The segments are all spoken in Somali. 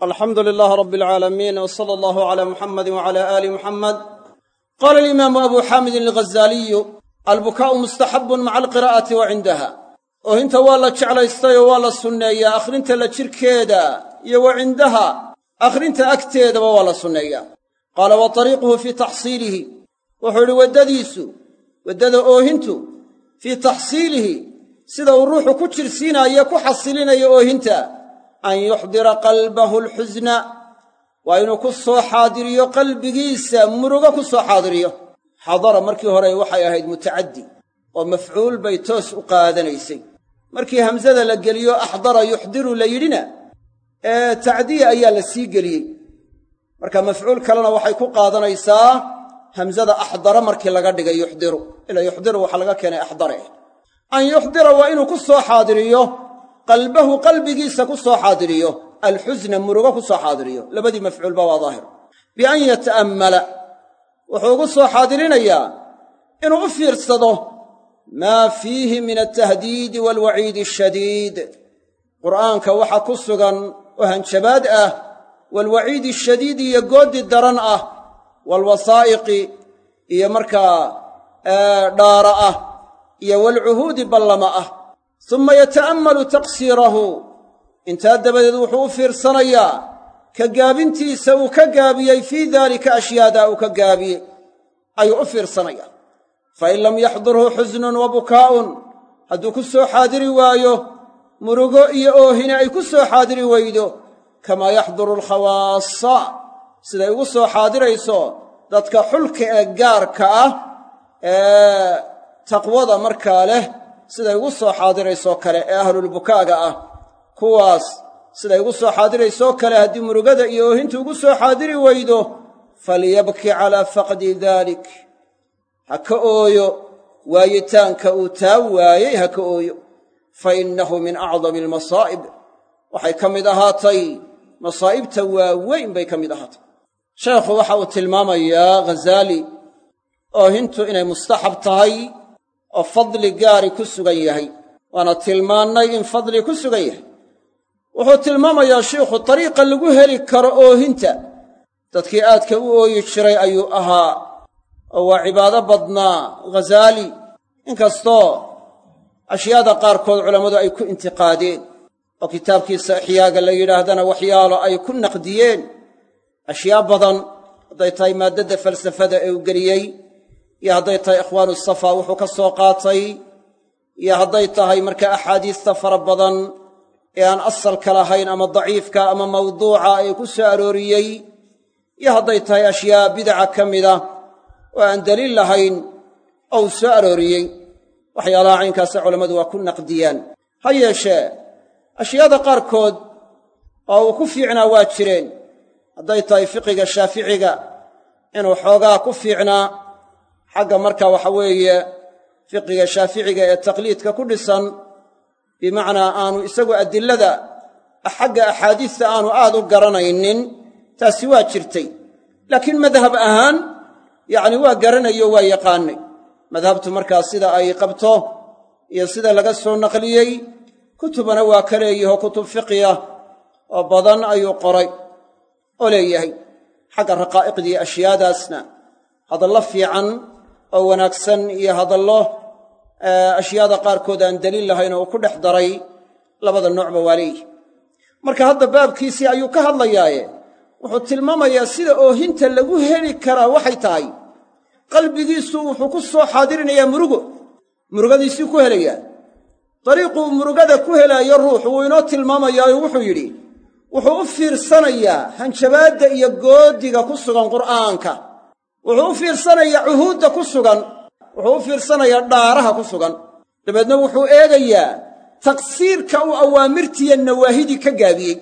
alxamdu lilaah rab alcaalamiin w sala allahu cala muxamadi wcala aali muxamed qaala alimaamu abu xaamidin alghazaaliyu albukaa'u mustaxabun maca alqiraa'ati wa cindaha oohinta waa la jeclaystay oo waa la sunneeyaa akhrinta la jirkeeda iyo wa cindaha akhrinta agteedaba waa la sunneeyaa. Qaala wa tariiquhu fii taxsiilihi wuxuu idhi waddadiisu waddada oohintu fii taxsiilihi sida uu ruuxu ku jirsiinaayo ku xasilinayo oohinta an yuxdira qalbahu alxusna waa inuu ku soo xaadiriyo qalbigiisa murugo ku soo xaadiriyo. Xadara markii hore waxay ahayd mutacaddi oo mafcuul bay toos u qaadanaysay. Markii hamsada la geliyo axdara yuxdiru la yidhina ee tacdiya ayaa la sii geliyey. Marka mafcuul kalena waxay ku qaadanaysaa hamsada axdara markii laga dhigay yuxdiru. Ila yuxdiru waxaa laga keenay axdare. An yuxdira waa inuu ku soo xaadiriyo qalbahu qalbigiisa ku soo xaadiriyo alxusna murugo ku soo xaadiriyo. Labadii mafcuulba waa daahir. Bian yata'ammala wuxuu ugu soo xaadirinayaa inuu u fiirsado maa fiihi min altahdiidi waalwaciidi ashadiid qur'aanka waxa ku sugan oo hanjabaad ah waalwaciidi ashadiidi iyo goodi daran ah waalwasaa'iqi iyo markaa dhaara ah iyo waalcuhuudi ballama ah summa yata'ammalu taqsiirahu intaa dabadeed wuxuu u fiirsanayaa ka gaabintiisa uu ka gaabiyey fii daalika ashyaadaa uu ka gaabiyey ayuu u fiirsanayaa fa in lam yaxdurhu xusnun wa bukaa'un hadduu ku soo xaadiri waayo murugo iyo oohine ay ku soo xaadiri weydo kamaa yaxduru alkhawaasa siday ugu soo xaadirayso dadka xulka ee gaarka ah ee taqwada markaa leh siday ugu soo xaadiraysoo kale ee ahlulbukaaga ah. Kuwaas siday ugu soo xaadiraysoo kale haddii murugada iyo oohintu ugu soo xaadiri weydo falyabki calaa faqdi daalik ha ka ooyo waayitaanka uu taa waayey ha ka ooyo. Fa innahu min acdami almasaa'ib. Waxay ka mid ahaatay masaa'ibta waaweyn bay ka mid ahaatay. Sheekhu waxa uu tilmaamayaa ghazaali oohintu inay mustaxab tahay oo fadli gaari ku sugan yahay. Waana tilmaannay in fadli ku sugan yahay. Wuxuu tilmaamayaa shiikhu dariiqa lagu heli karo oohinta dadkii aadka u ooyi jiray ayuu ahaa oo waa cibaado badnaa ghazaali. Inkastoo ashyaada qaarkood culammadu ay ku intiqaadeen oo kitaabkiisa ixyaaga la yidhaahdana waxyaalo ay ku naqdiyeen. Ashyaa badan hadday tahay maaddadda falsafada ee uu geliyey iyo hadday tahay ikhwaanu safa wuxuu ka soo qaatay. Iyo hadday tahay marka axaadiista fara badan ee aan asalka lahayn ama daciifka ama mawduuca ee ku soo arooriyey. Iyo hadday tahay ashyaa bidaca ka mida oo aan daliil lahayn oo uu soo arooriyey. Waxyaalaha caynkaasa culammadu waa ku naqdiyaan. Ha yeeshee ashyaada qaarkood oo uu ku fiicnaa waa jireen. Hadday tahay fiqiga shaaficiga inuu xoogaa ku fiicnaa xagga marka waxa weeye fiqiga shaaficiga ee taqliidka ku dhisan bimacnaa aanu isagu adilada xagga axaadiista aanu aad u garanaynin taasi waa jirtay. Laakiin madhab ahaan yacni waa garanayo waa yaqaanay. Madhabtu markaa sida ay qabto iyo sida laga soo naqliyey kutubana waa ka leeyaho kutub fiqiya oo badan ayuu qoray oo leeyahay. Xagga raqaa'iqdii ashyaadaasna hadallo fiican oo wanaagsan iyo hadallo ashyaada qaarkood aan daliil lahayn oo uu ku dhex daray labada noocba waa leeyihi marka hadda baabkiisii ayuu ka hadlayaaye wuxuu tilmaamayaa sida oohinta lagu heli karaa waxay tahay. Qalbigiisu wuxuu ku soo xaadirinayaa murugo murugadiisii ku helayaa. Dariiquu murugada ku helaayo ruuxu wuu inoo tilmaamayaayo wuxuu yidhi wuxuu u fiirsanayaa hanjabaadda iyo goodiga ku sugan qur'aanka wuxuu u fiirsanayaa cuhuudda ku sugan wuxuu u fiirsanayaa dhaaraha ku sugan. Dabeedna wuxuu eegayaa taqsiirka uu awaamirtiiyo nawaahidii ka gaabiyey.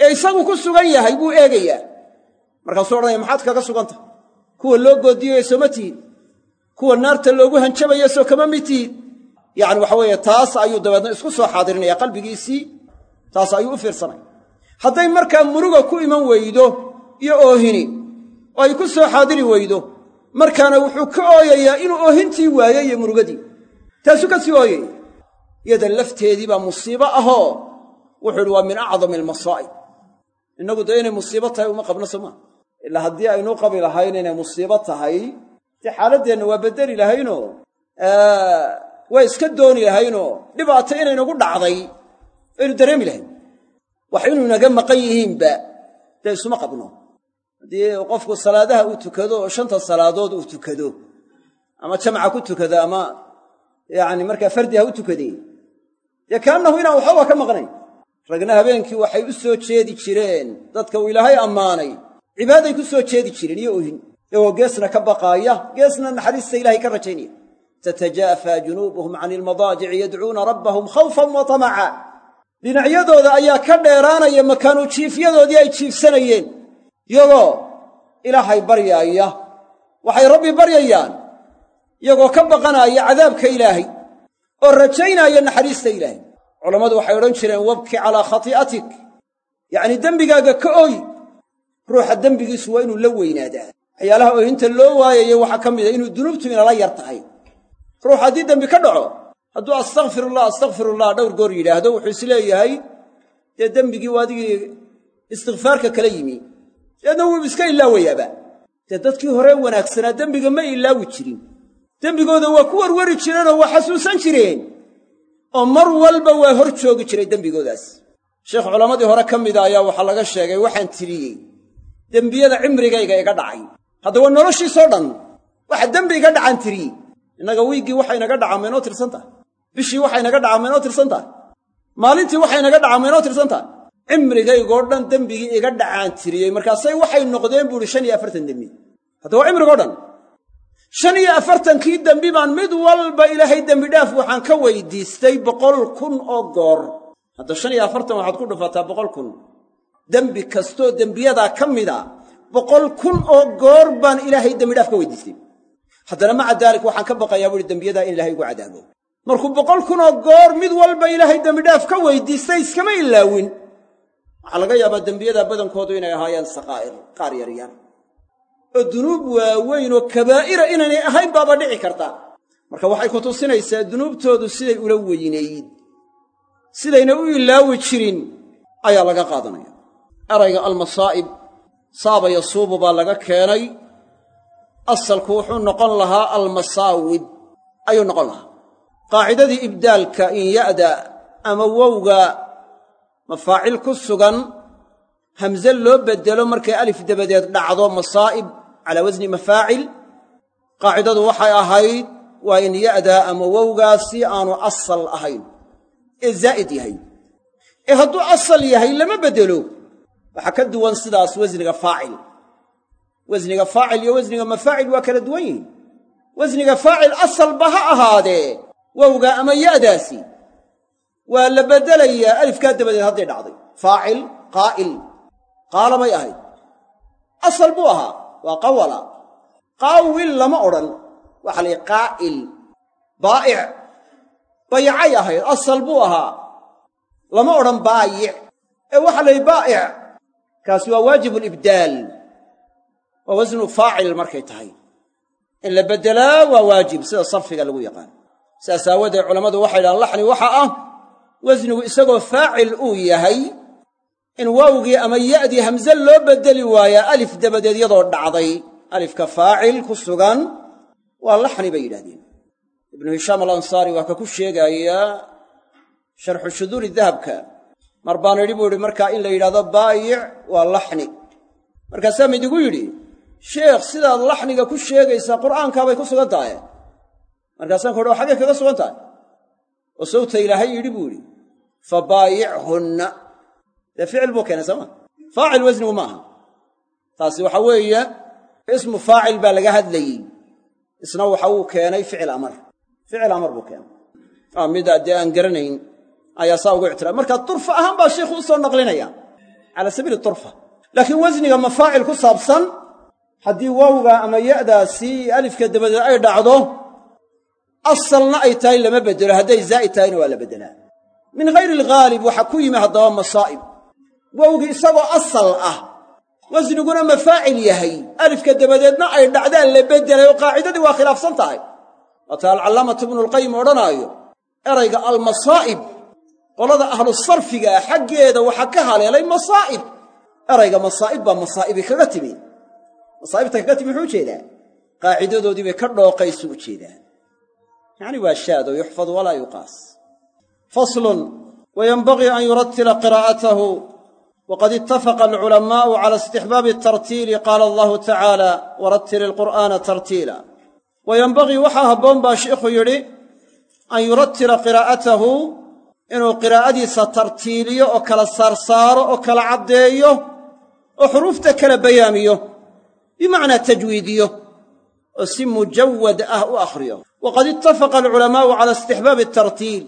Ee isagu ku sugan yahay buu eegayaa. Markaasuu odhanaya maxaad kaga sugantah kuwa loo goodiyayo soo ma tihid kuwa naarta loogu hanjabayo soo kama mid tihid yacni waxa weeye taas ayuu dabeedna isku soo xaadirinaya qalbigiisii taas ayuu u fiirsanaya. Hadday markaa muruga ku iman weydo iyo oohini oo ay ku soo xaadiri weydo. Markaana wuxuu ka ooyayaa inuu oohintii waayo iyo murugadii. Taasuu ka sii ooyaya yada lafteedii baa musiibo ahoo wuxuu idhi waa min acdami almasaa'ib. Innagu dee inay musiibo tahay uma qabno soo maa ilaa haddii aynuu qabi lahayn inay musiibo tahay dee xaaladdeenna waa beddeli lahaynoo? Waa iska dooni lahaynoo? Dhibaato inaynagu dhacday. Aynu dareemi lahayn. Wax inuu inaga maqan yihiinba dee isuma qabno haddii qofku salaadaha uu tukado oo shanta salaadood uu tukado ama jamca ku tukado ama yacni markaa fardi ha u tukadee dee kaannahu inaan waxbaba ka maqnayn. Ragna habeenkii waxay u soo jeedi jireen dadka uu ilaahay ammaanay cibaaday ku soo jeedi jireen iyo ohin iyagoo geesna ka baqaaya geesna naxariista ilahay ka rajaynaya. Tatajaafaa junuubuhum cani ilmadaajici yadcuuna rabbahum khawfan wa tamaca. Dhinacyadooda ayaa ka dheeraanaya makaanu jiifyadoodii ay jiifsanayeen iyagoo ilaahay baryaaya waxay rabbi baryayaan iyagoo ka baqanaaya cadaabka ilaahay oo rajaynaya naxariista ilaahay. Culammadu waxay odhan jireen wabki calaa khati'atik. Yacnii dembigaaga ka oy ruuxa dembigiisu waa inuu la weynaadaa. Waxyaalaha oohinta loo waayayo waxaa ka mida inuu dunuubtu inala yar tahay. Ruux haddii dembi ka dhaco hadduu astakfirullah astakfirullah dhowr goor yidhaahdo wuxuu is leeyahay dee dembigii waa adigii istikfaarka kala yimi deedna wuu iska ilaawayaaba dee dadkii hore wanaagsanaa dembiga ma ilaawi jirin. Dembigooda waa ku warwari jireenoo waa xasuusan jireen. Oo mar walba waa hor joogi jiray dembigoodaas. Sheekh culammadii hore ka mida ayaa waxaa laga sheegay waxaan tiriyey dembiyada cimrigayga iga dhacay. Hadda waa noloshiisoo dhan. Waxa dembi iga dhacaan tiriyey innaga wiiggii waxa inaga dhacaa maynoo tirsan tahay? Bishii waxa inaga dhacaa maynoo tirsan tahay? Maalintii waxa inaga dhacaa maynoo tirsan tahay cimrigaygoo dhan dembigii iga dhacaan tiriyey markaasay waxay noqdeen buuhi shan iyo afartan dembi hadda cimrigoo dhan. Shan iyo afartankii dembi baan mid walba ilaahay dembidhaaf waxaan ka weydiistay boqol kun oo goor. Hadda shan iyo afartan waxaad ku dhufataa boqol kun. Dembi kastoo dembiyadaa ka mida boqol kun oo goor baan ilaahay dembidhaaf ka weydiistay. Haddana maca daalik waxaan ka baqayaa buuhi dembiyadaa in ilahay igu cadaabo markuu boqol kun oo goor mid walba ilaahay dembidhaaf ka weydiistay iskama ilaawin waxaa laga yaabaa dembiyadaa badankoodu inay ahaayeen sakaa'ir qaar yaryar. Oo dunuub waaweyn oo kabaa'ira inaynay ahayn baaba dhici karta. Marka waxay ku tusinaysaa dunuubtoodu siday ula weynayd sidayna u ilaawi jirin ayaa laga qaadanaya. Erayga almasaa'ib saaba yasuubu baa laga keenay. Asalku wuxuu noqon lahaa almasaawib ayuu noqon lahaa. Qaacidadii ibdaalka in ya'da ama wowga mafaacil ku sugan hamse loo beddelo markay alif dabadeed dhacdo masaa'ib calaa wasni mafaacil. Qaacidadu waxay ahayd waa in ya'daa ama wowgaasi aanu asal ahayn. Ee zaa'id yahay. Ee hadduu asal yahay lama beddelo waxaa ka duwan sidaas wasniga faacil. Wasniga faacil iyo wasniga mafaacil waa kala duwan yihiin. Wasniga faacil asalba ha ahaadee wowga ama ya'daasi waa la beddelayaa alifkaa dabadeed hadday dhacday. Faacil qaa'il. Qaala may ahayd. Asal buu ahaa. Waa qawala. Qaawil lama odhan. Waxaa la qaa'il. Baa'ic. Bayacay ahayd. Asal buu ahaa. Lama odhan baayic. Ee waxaa la baa'ic. Kaasi waa waajibu libdaal waa wasnu faacil markay tahay. In la beddelaa waa waajib. Sida sarfiga lagu yaqaan. Sidaas aawadeed culammadu waxay dhahaan laxni waxa ah wasnigu isagoo faacil uu yahay in waawgii ama ya'dii hamse loo beddeli waayaa alif dabadeed yadoo dhacday. Alifka faacil ku sugan waa laxni bay yidhahdeen ibnu hishaam alansaari waa ka ku sheegayaa sharxu shuduuri dahabka. Mar baan idhi buu yidhi markaa in la yidhahdo baayic waa laxni. Markaasaa mid igu yidhi sheekh sidaad laxniga ku sheegaysaa qur'aankaabay ku sugan tahay. Markaasaan ku uhi wa xaggay kaga sugan tahay oo sawta ilaahay yidhi buu yidhi fa baayichunna dee ficil buu keenay sooma faacil wasnigu ma aha. Taasi waxa weeye ismu faacil baa laga hadlayey. Isna waxa uu keenay ficil amar. Ficil amar buu keenay. Midaa dee aan garanayn ayaa saa ugu ictiraab. Marka turfa ahaan baa sheikhu u soo naqlinaya. Cala sabiili turfa. Laakiin wasniga mafaacil ku saabsan? Haddii waawga ama ya'daasi alifka dabadeed ay dhacdo asalna ay tahay lama beddelo hadday zaa'id tahayna waa la beddelaa min hayri alghaalib waxaa ku yimi haddaba masaa'ib. Wowgii isagoo asal ah wasniguna mafaacil yahay. Alifka dabadeedna ay dhacdaan la beddelay oo qaacidadii waa khilaafsan tahay. Waata alcallaamatu ibnulqayim odhanaayo erayga almasaa'ib qolada ahlu sarfiga ah xaggeeda waxaa ka haleelay masaa'ib. Erayga masaa'ib baa masaa'ibi kaga timi. Masaa'ibta kaga timi muxuu u jeedaa qaacidadoodii bay ka dhooqaysu u jeedaa yacni waa shaado yuxfad walaa yuqaas. Faslun wayenbagii an yuratila qiraa'atahu wqad itafaqa alculamaa'u cala istixbaabi tartiili qaala allahu tacaala warattil ilqur'aana tartiila. Wa yenbagii waxaa habboon baa sheikhu yidhi an yuratila qiraa'atahu inuu qiraa'adiisa tartiiliyo oo kala saarsaaro oo kala caddeeyo oo xuruufta kala bayaamiyo bimacnaa tajwiidiyo oo si mujawad ah u akhriyo. Waqad ittafaqa alculamaa'u cala istixbaabi tartiil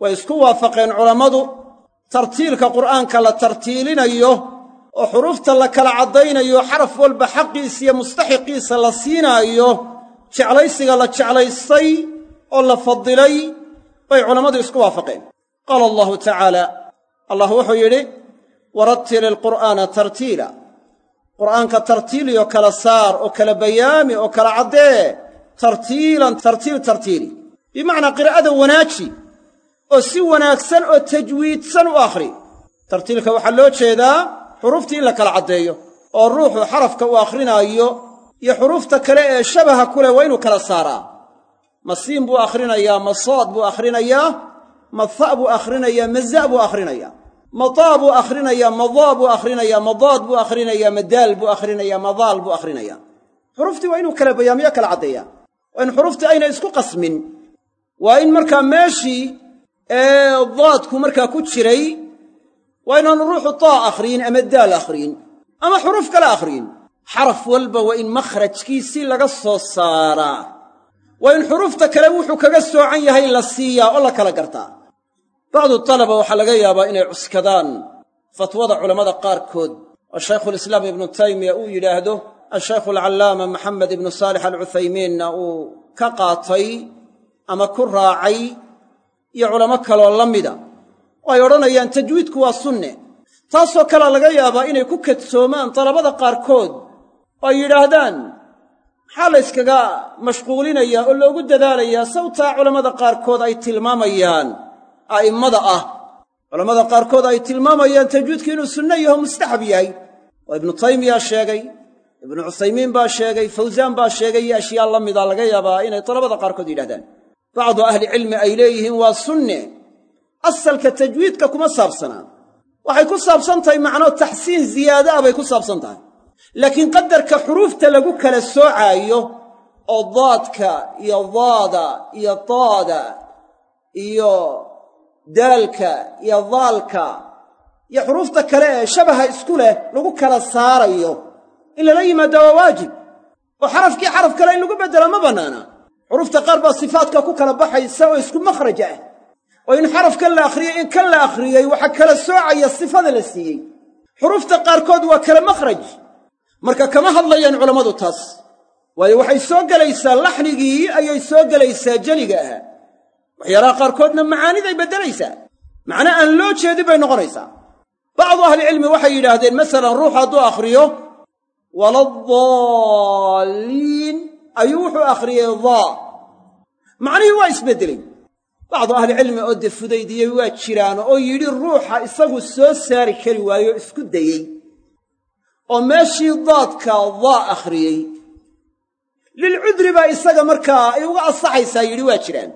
way isku waafaqeen culammadu. Tartiilka qur'aanka la tartiilinayo oo xuruufta la kala caddaynayo xaraf walba xaqiisa iyo mustaxiqiisa la siinaayo jeclaysiga la jeclaystay oo la fadilay bay culammadu isku waafaqeen. Qaala allahu tacaala allah wuxuu yidhi warattil ilqur'aana tartiila qur'aanka tartiiliyo kala saar oo kala bayaami oo kala caddee tartiilan tartiil tartiili. Bimacnaa qiraa'ada wanaaji oo si wanaagsan oo tajwiidsan u akhri. Tartiilka waxaa loo jeedaa xuruuftii in la kala caddeeyo oo ruuxu xarafka uu akhrinaayo iyo xuruufta kale ee shabaha ku leh waa inuu kala saaraa. Ma siin buu akhrinayaa ma sood buu akhrinayaa ma fa' buu akhrinayaa ma za' buu akhrinayaa ma daa buu akhrinayaa ma daa buu akhrinayaa ma daad buu akhrinayaa ma daal buu akhrinayaa ma daal buu akhrinayaa xuruuftii waa inuu kala bayaamiyo kala caddeeyaa waa in xuruuftii ayna isku qasmin. Waa in markaa meeshii ee daadku markaa ku jiray waa inaanu ruuxu taa akhriyin ama daal akhriyin ama xuruuf kale akhriyin. Xaraf walba waa in makhrajkiisii laga soo saaraa. Waa in xuruufta kale wuxuu kaga soocan yahay la siiyaa oo la kala gartaa bacdu talaba waxaa laga yaabaa inay cuskadaan. Fatwada culammada qaarkood. Oo shaykhulislaam ibnu taymiya uu yidhaahdo ashaykhu alcallaama maxamed ibnu saalix alcuthaymiinna uu ka qaatay ama ku raacay iyo culamo kaloo la mida oo ay odhanayaan tajwiidku waa sunne. Taasoo kalea laga yaabaa inay ku kadsoomaan dalabada qaarkood. Oo ay yidhaahdaan maxaa la yskaga mashquulinayaa oo loogu dadaalayaa? Sawtaa culammada qaarkood ay tilmaamayaan a'immada ah. Culammada qaarkood ay tilmaamayaan tajwiidku inuu sunno yaho mustaxab yahay. Oo ibnu taymiya sheegay ibnu cuthaymiin baa sheegay fawsaan baa sheegay iyo ashyaa la mida laga yaabaa inay dalabada qaarkood yidhahdaan bacdu ahlicilmi ay leeyihiin waa sunne. Asalka tajwiidka kuma saabsanaa waxay ku saabsan tahay macnoo taxsiin ziyaada ah bay ku saabsan tahay. Laakiin qadarka xuruufta lagu kala soocaayo oo daadka iyo daada iyo daada iyo daalka iyo daalka iyo xuruufta kale ee shabaha isku leh lagu kala saarayo in lala yimaada waa waajib. Oo xarafkii xaraf kale in lagu beddela ma bannaana. Xuruufta qaar baa sifaadka ku kala baxaysa oo isku makhraj ah. Oo in xarafkan la akhriyey in kan la akhriyey waxaa kala soocaya sifada la siiyey. Xuruufta qaarkood waa kala makhraj. Marka kama hadlayaan culammadu taas. Waayo waxay soo gelaysaa laxnigii ayay soo gelaysaa jeliga ahaa waxyaalaha qaarkoodna macaaniday beddelaysaa. Macno aan loo jeedin bay noqonaysaa. Bacdu ahlicilmi waxay yidhaahdeen masalan ruuxu hadduu akhriyo waladaalliin ayuu wuxuu akhriyey daa macnihii waa isbeddelay bacdu ahlicilmi oo dee fudaydiyey waa jiraan oo yidhi ruuxa isagu soo saari kari waayo isku dayey. Oo meeshii daadka daa akhriyey. Lilcudri baa isaga markaa ay uga ansaxaysaa yidhi waa jiraan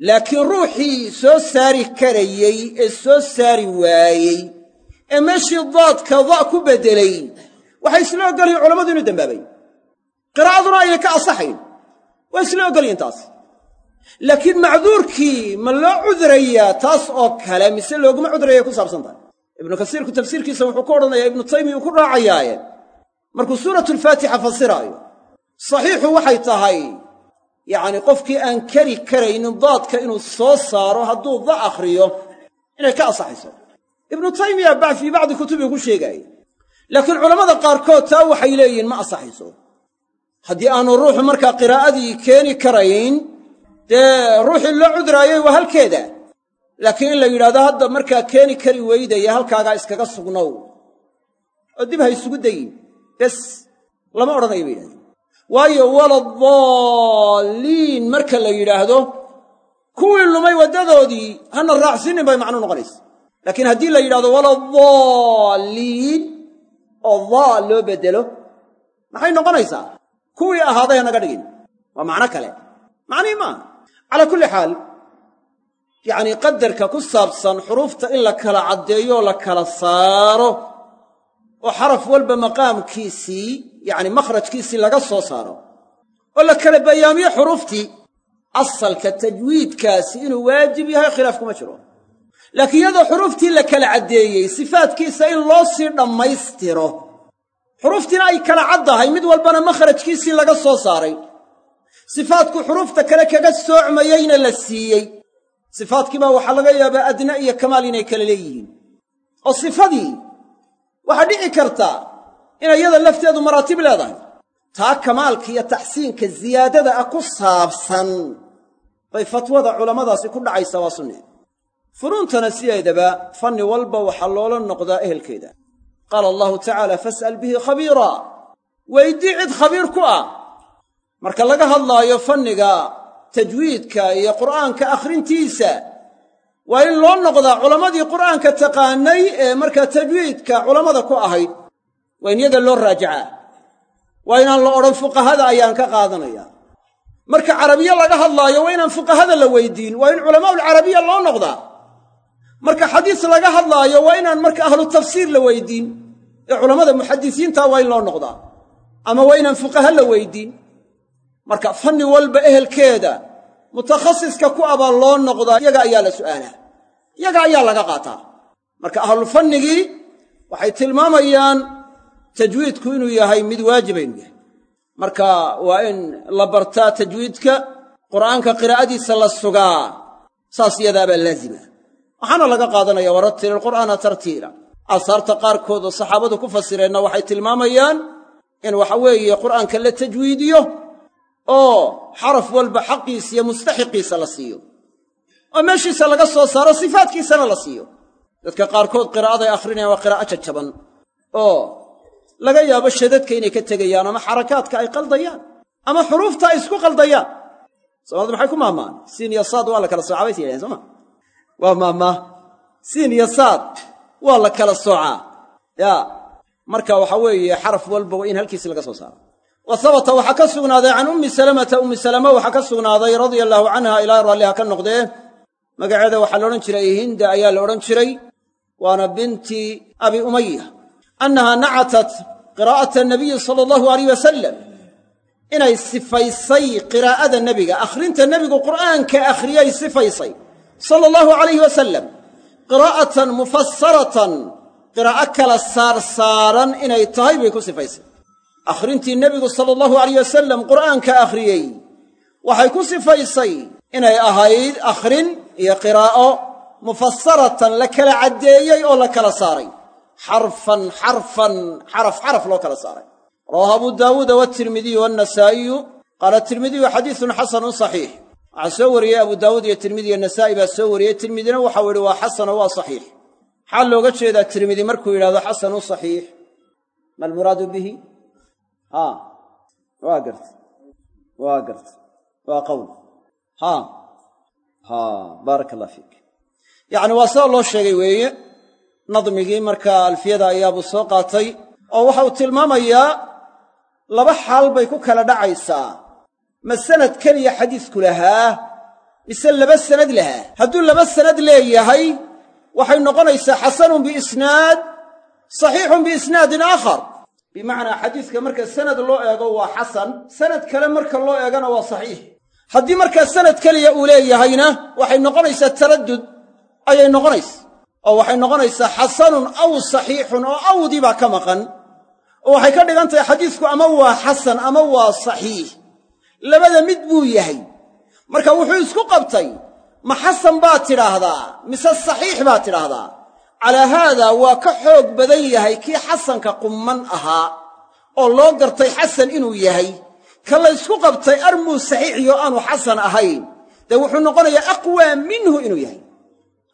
laakiin ruuxii soo saari karayey ee soo saari waayey ee meeshii daadka da' ku beddelay waxay isla ogolyihin culammadu inuu dembaabay qiraa'aduna aynay ka ansaxayn waa isla ogolyihin taas. Laakiin macduurkii ma loo cudrayaa taas oo kale mise looguma cudrayay ku saabsan tahay. Ibnu kasiirku tafsiirkiisa wuxuu ku odhanayaa ibnu taymiya uu ku raacayaaye markuu suuratulfaatixa fasiraayo saxiixu waxay tahay yacni qofkii aan kari karaynin daadka inuu soo saaro hadduu da akhriyo inay ka ansaxayso. Ibnu taymiya ba fii bacdi kutubii ku sheegaayey laakiin culammada qaarkood taa waxay leeyihiin ma ansaxayso. Haddii aanu ruuxu markaa qiraa'adii keeni karayn dee ruuxii loo cudraayey waa halkeeda. Laakiin in la yidhahdo hadda markaa keeni kari weydaya halkaagaa iskaga sugnow. Oo dib ha isugu dayin. Bes lama odhanayo bay yidhahdeen waayo waladaalliin marka la yidhaahdo kuwii lumay waddadoodii hana raacsinin bay macnuu noqonaysa. Laakiin haddii la yidhahdo waladaalliin oo daa loo beddelo maxay noqonaysaa kuwii ahaaday hanaga dhigin. Waa macno kale. Macnihi maaha calaa kulli xaal yacnii qadarka ku saabsan xuruufta in la kala caddeeyo oo la kala saaro oo xaraf walba maqaamkiisii yacni makhrajkiisii laga soo saaro. Oo la kala bayaamiyo xuruuftii asalka tajwiidkaasi inuu waajib yahay khilaaf kuma jiro. Laakiin iyadoo xuruuftii la kala caddeeyey sifaadkiisa in loo sii dhammaystiro xuruuftiina ay kala caddahay mid walbana makhrajkiisii laga soo saaray. Sifaadku xuruufta kale kaga soocmayeyna la siiyey. Sifaadkii baa waxaa laga yaabaa adna iyo kamaal inay kala leeyihiin. Oo sifadii waxaa dhici karta inay iyada lafteedu maraatib leedahay. Taa kamaalka iyo taxsiinka ziyaadada ah ku saabsan bay fatwada culammadaasi ku dhacaysaa waa sunne funuuntana sideedaba fanni walba waxaa loola noqdaa ehelkeeda. Qaala allahu tacaala fas'al bihi khabiiraa weydii cid khabiir ku ah. Marka laga hadlaayo fanniga tajwiidka iyo qur'aanka akhrintiisa waa in loo noqdaa culammadii qur'aanka taqaanay ee markaa tajwiidka culammada ku ahayd waa in yada loo raajacaa waa inaan la odhan fuqahada ayaan ka qaadanaya. Marka carabiye laga hadlaayo waa inaan fuqahada la weydiin. Waa in culamaa'ulcarabiya loo noqdaa marka xadiis laga hadlaayo waa inaan marka ahlu tafsiir la weydiin. Ee culammada muxadisiinta waa in loo noqdaa ama waa inaan fuqaha la weydiin. Marka fanni walba ehelkeeda mutakhasiska ku abaa loo noqdaa iyaga ayaa la su'aalaa iyaga ayaa laga qaataa. Marka ahlulfannigii waxay tilmaamayaan tajwiidku inuu yahay mid waajiba inuu yahay. Marka waa in la bartaa tajwiidka qur'aanka qiraa'adiisa la sugaa saas iyadaabaa laazima. Waxaana laga qaadanaya warattil ilqur'aana tartiila. Aasaarta qaarkood oo saxaabadu ku fasireenna waxay tilmaamayaan in waxa weeye qur'aanka la tajwiidiyo oo xaraf walba xaqiisa iyo mustaxiqiisa la siiyo. Oo meeshiisa laga soo saaro sifaadkiisana la siiyo. Dadka qaarkood qiraa'aday akhrinayaan waa qiraa'o jajaban. Oo laga yaabo shadadka inay ka tegayaan ama xarakaadka ay qaldayaan ama xuruufta ay isku qaldayaan. Soomaalida maxay ku maahmaan siin iyo saad waa la kala soocaa bay is yidhahdeen sooma waa maahmaah siin iyo saad waa la kala soocaa. Yaa marka waxa weeye xaraf walba waa in halkiisi laga soo saaro. Wa habata waxaa ka sugnaaday can ummi salamata ummi salama waxaa ka sugnaaday radia allaahu canha ilaahay raalliha ka noqdee magaceeda waxaa la odhan jiray hinda ayaa la odhan jiray waana binti abi umaya annaha nacatat qiraa'ata nabiyi sala allahu alayh wasalam inay sifaysay qiraa'ada nebiga akhrinta nebigu qur'aanka akhriyay sifaysay. Sala allahu alayhi wasalam qiraa'atan mufasaratan qiraa'o kala saarsaaran inay tahay bay ku sifaysay. Akhrintii nebigu sala allahu alayh wasalam qur'aanka akhriyey waxay ku sifaysay inay ahayd akhrin iyo qiraa'o mufasaratan la kala caddeeyey oo la kala saaray xarfan xarfan xaraf xaraf loo kala saaray. Rawaahu abu daawuuda waatirmidiyu waannasaa'iyu qaala tirmidiyu xadiisun xasanun saxiix. Waxaa soo wariyey abu daawuud iyo tirmidi iyo nasaa'i baa soo wariyey. Tirmidina waxau yidhi waa xasano waa saxiix. Maxaa looga jeedaa tirmidi markuu yidhahdo xasanun saxiix. Ma almuraadu bihi? Haa waa garta waa garta waa qowl. Haa haa baaraka allah fiik. Yacni waa sida loo sheegay weeye nadmigii markaa alfiyada ayaabuu soo qaatay oo waxa uu tilmaamayaa laba xaal bay ku kala dhacaysaa. Ma sanad keliya xadiisku lahaa mise laba sanad lahaa? Hadduu laba sanad leeyahay waxay noqonaysaa xasanun biisnaad saxiixun biisnaadin aakhar. Bimacnaa xadiiska marka sanad loo eego waa xasan sanad kale marka loo eegana waa saxiix. Haddii markaa sanad keliya uu leeyahayna waxay noqonaysaa taraddud ayay noqonaysa oo waxay noqonaysaa xasanun aw saxiixun oo awdii baa ka maqan oo waxay ka dhigan tahay xadiisku ama waa xasan ama waa saxiix. Labada mid buu yahay. Marka wuxuu isku qabtay ma xasan baad tidhaahdaa mise saxiix baad tidhaahdaa? Calaa haadaa waa ka xoog badan yahay kii xasanka qumman ahaa oo loo gartay xasan inuu yahay. Ka la ysku qabtay armuu saxiixiyo aanu xasan ahayn dee wuxuu noqonayaa aqwaa minhu inuu yahay.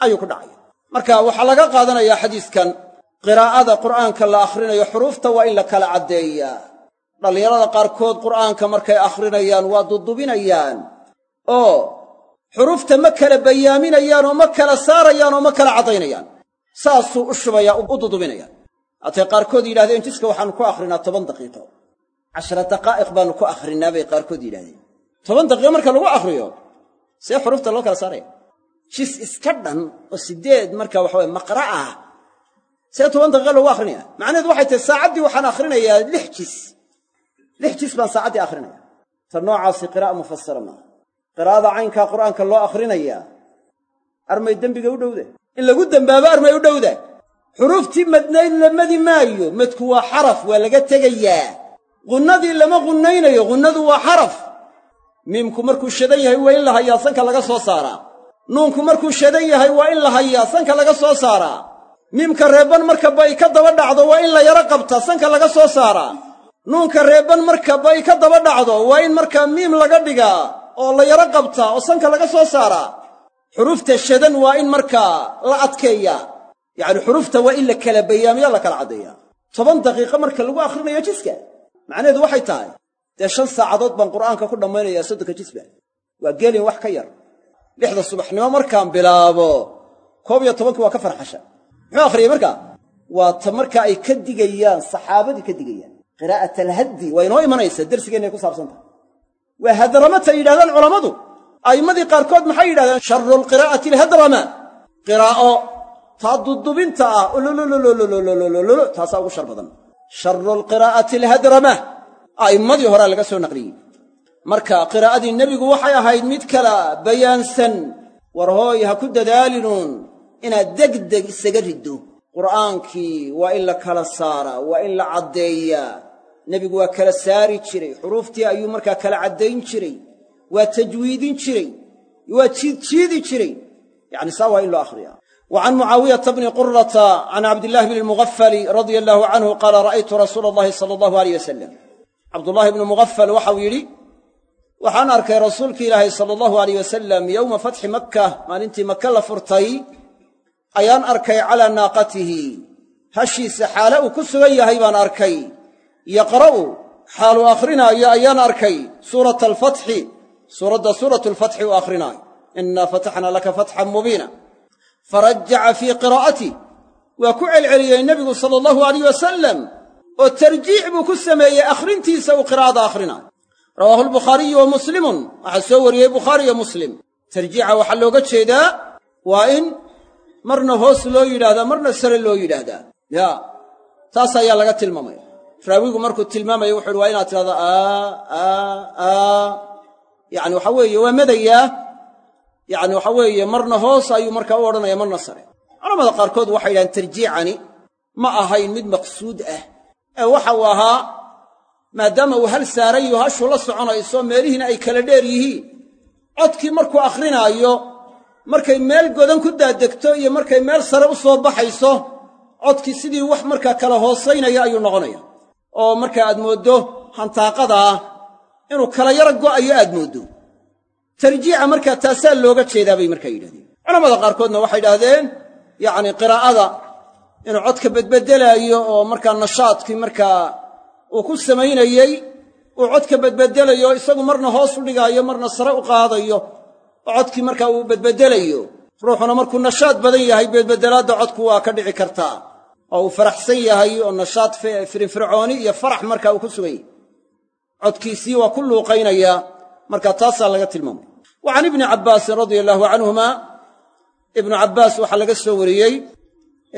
Ayuu ku dhacaya marka waxaa laga qaadanayaa xadiiskan qiraa'ada qur'aanka la akhrinayo xuruufta waa in la kala caddeeyaa. Dhallinyarada qaarkood qur'aanka markay akhrinayaan waa dudubinayaan oo xuruufta ma kala bayaaminayaan oo ma kala saarayaan oo ma kala caddaynayaan. Saasuu u shubaya u dudubinaya haatay qaarkood yidhahdeen jiska waxaanu ku akhrinaa toban daqiiqo. Cashara daqaa'iq baanu ku akhrinaa bay qaarkood yidhahdeen toban daqiiqo marka lagu akhriyo see xurufta loo kala saaraya jis iska dhan oo siddeed marka waxaweye maqra ah. See toban daqiiqo lagu akhrinaya. Macnaheedu waxay tahay saacaddii waxaan akhrinayaa lix jis lix jis baan saacaddii akhrinaya. Ta noocaasi qiraa'a mufasara maaha. Qiraa'ada caynkaa qur'aanka loo akhrinayaa armay dembiga u dhowda in lagu dembaabo armay u dhowda xuruuftii madnayd la madi maayo madku waa xaraf waa laga tegayaa. Qunnadii lama qunnaynayo qunnadu waa xaraf. Miimku markuu shadan yahay waa in la hayaa sanka laga soo saaraa nuunku markuu shadan yahay waa in la hayaa sanka laga soo saaraa. Miimka reebban marka bay ka daba dhacdo waa in la yaro qabtaa sanka laga soo saaraa. Nuunka reebban marka bay ka daba dhacdo waa in markaa miim laga dhigaa oo la yaro qabtaa oo sanka laga soo saaraa. Xurufta shadan waa in markaa la adkeeyaa. Yacni xurufta waa in la kala bayaamiya la kala caddeeyaa? Toban daqiiqo marka lagu akhrinayo jiska. Macnaheedu waxay tahay dee shan saacadood baan qur'aanka ku dhammaynayaa soddonka jisba. Waa gelin wax ka yar lixda subaxnimo markaan bilaabo koob iyo tobankii waa ka farxasha. Muxuu akhriyey markaa waa ta marka ay ka digayaan saxaabadii ka digayaan. Qiraa'at alhaddi waa inoo imanaysa darsigeennaay ku saabsan tahay. Waa hadramata yidhahdaan culammadu. A'immadii qaarkood maxay yidhahdeen sharu lqiraa'ati alhadrama qiraa'o taa dudubinta ah taasaa ugu shar badan. Sharu lqiraa'ati alhadrama a'immadii horaa laga soo naqliyey marka qiraa'adii nebigu waxay ahayd mid kala bayaansan war hooy ha ku dadaalinuun inaad degdeg isaga riddo. Qur'aankii waa in la kala saaraa waa in la caddeeyaa nebigu waa kala saari jiray xuruuftii ayuu markaa kala caddayn jiray waa tajwiidin jiray waa jiidjiidi jiray. Yacni saa waa in loo akhriyaa. Wa can mucaawiyata bni qurata can cabdillahi bni lmugafali radia allahu canhu qaala ra'aytu rasuula allahi sala allahu aleyh wasalam cabdullaahi bnu mugafal waxau yidhi waxaan arkay rasuulki ilaahay sala allahu aleyh wasalam yowma fatxi makka maalintii maka la furtay. Ayaan arkay calaa naaqatihi. Hashiisa xaale uu ku sugan yahay baan arkay. Yaqra'u xaaluu akhrinaayo ayaan arkay. Suurata alfatxi suuradda suuratu alfatxi uu akhrinaayo. Innaa fataxnaa laka fatxan mubiina. Farajaca fii qiraa'atih waa ku celceliyey nebigu sala allahu alayh wasalam oo tarjiic buu ku sameeyey akhrintiisa uu qiraa'ada akhrinayo rawaahu albukhaariyu wa muslimun. Waxaa soo wariyey bukhaari iyo muslim. Tarjiica waxaa looga jeedaa waa in marna hoos loo yidhaahdaa marna sare loo yidhaahdaa. Yaa taas ayaa laga tilmaamaya. Raawigu markuu tilmaamayo wuxu uhi waa inaad tidhahdo aa yacni waxa weeye waa madayaa yacni waxa weeye marna hoos ayuu markaa u odhanaya marna sare. Culamada qaarkood waxay yidhahdeen tarjiicani ma ahayn mid maqsuud ah. Ee waxa uu ahaa maadaama uu hal saarayo hashuu la soconayso meelihiina ay kala dheer yihiin. Codkii markuu akhrinaayo markay meel godan ku daadegto iyo markay meel sare u soo baxayso codkii sidii wax markaa kala hoosaynaya ayuu noqonaya oo markaa aad mooddo hantaaqadaa inuu kala yaro go'ayo aad mooddo. Tarjiica markaa taasaa looga jeedaa bay markaa yidhahdeen culamada qaarkoodna waxay idhahdeen yacni qiraa'ada inuu codka bedbedelaayo oo markaa nashaadkii markaa uu ku samaynayey uu codka bedbedelayo isagu marna hoos u dhigaayo marna sare u qaadayo codkii markaa uu bedbedelayo ruuxuna markuu nashaad badan yahay bedbedelaadda codku waa ka dhici kartaa oo uu faraxsan yahay oo nashaad firinfircooni iyo farax markaa uu ku sugan yahay codkiisii waa ku luuqaynayaa marka taasaa laga tilmaamay. Wa can ibni cabbaasin radia allaahu canhuma ibnu cabbaas waxaa laga soo wariyey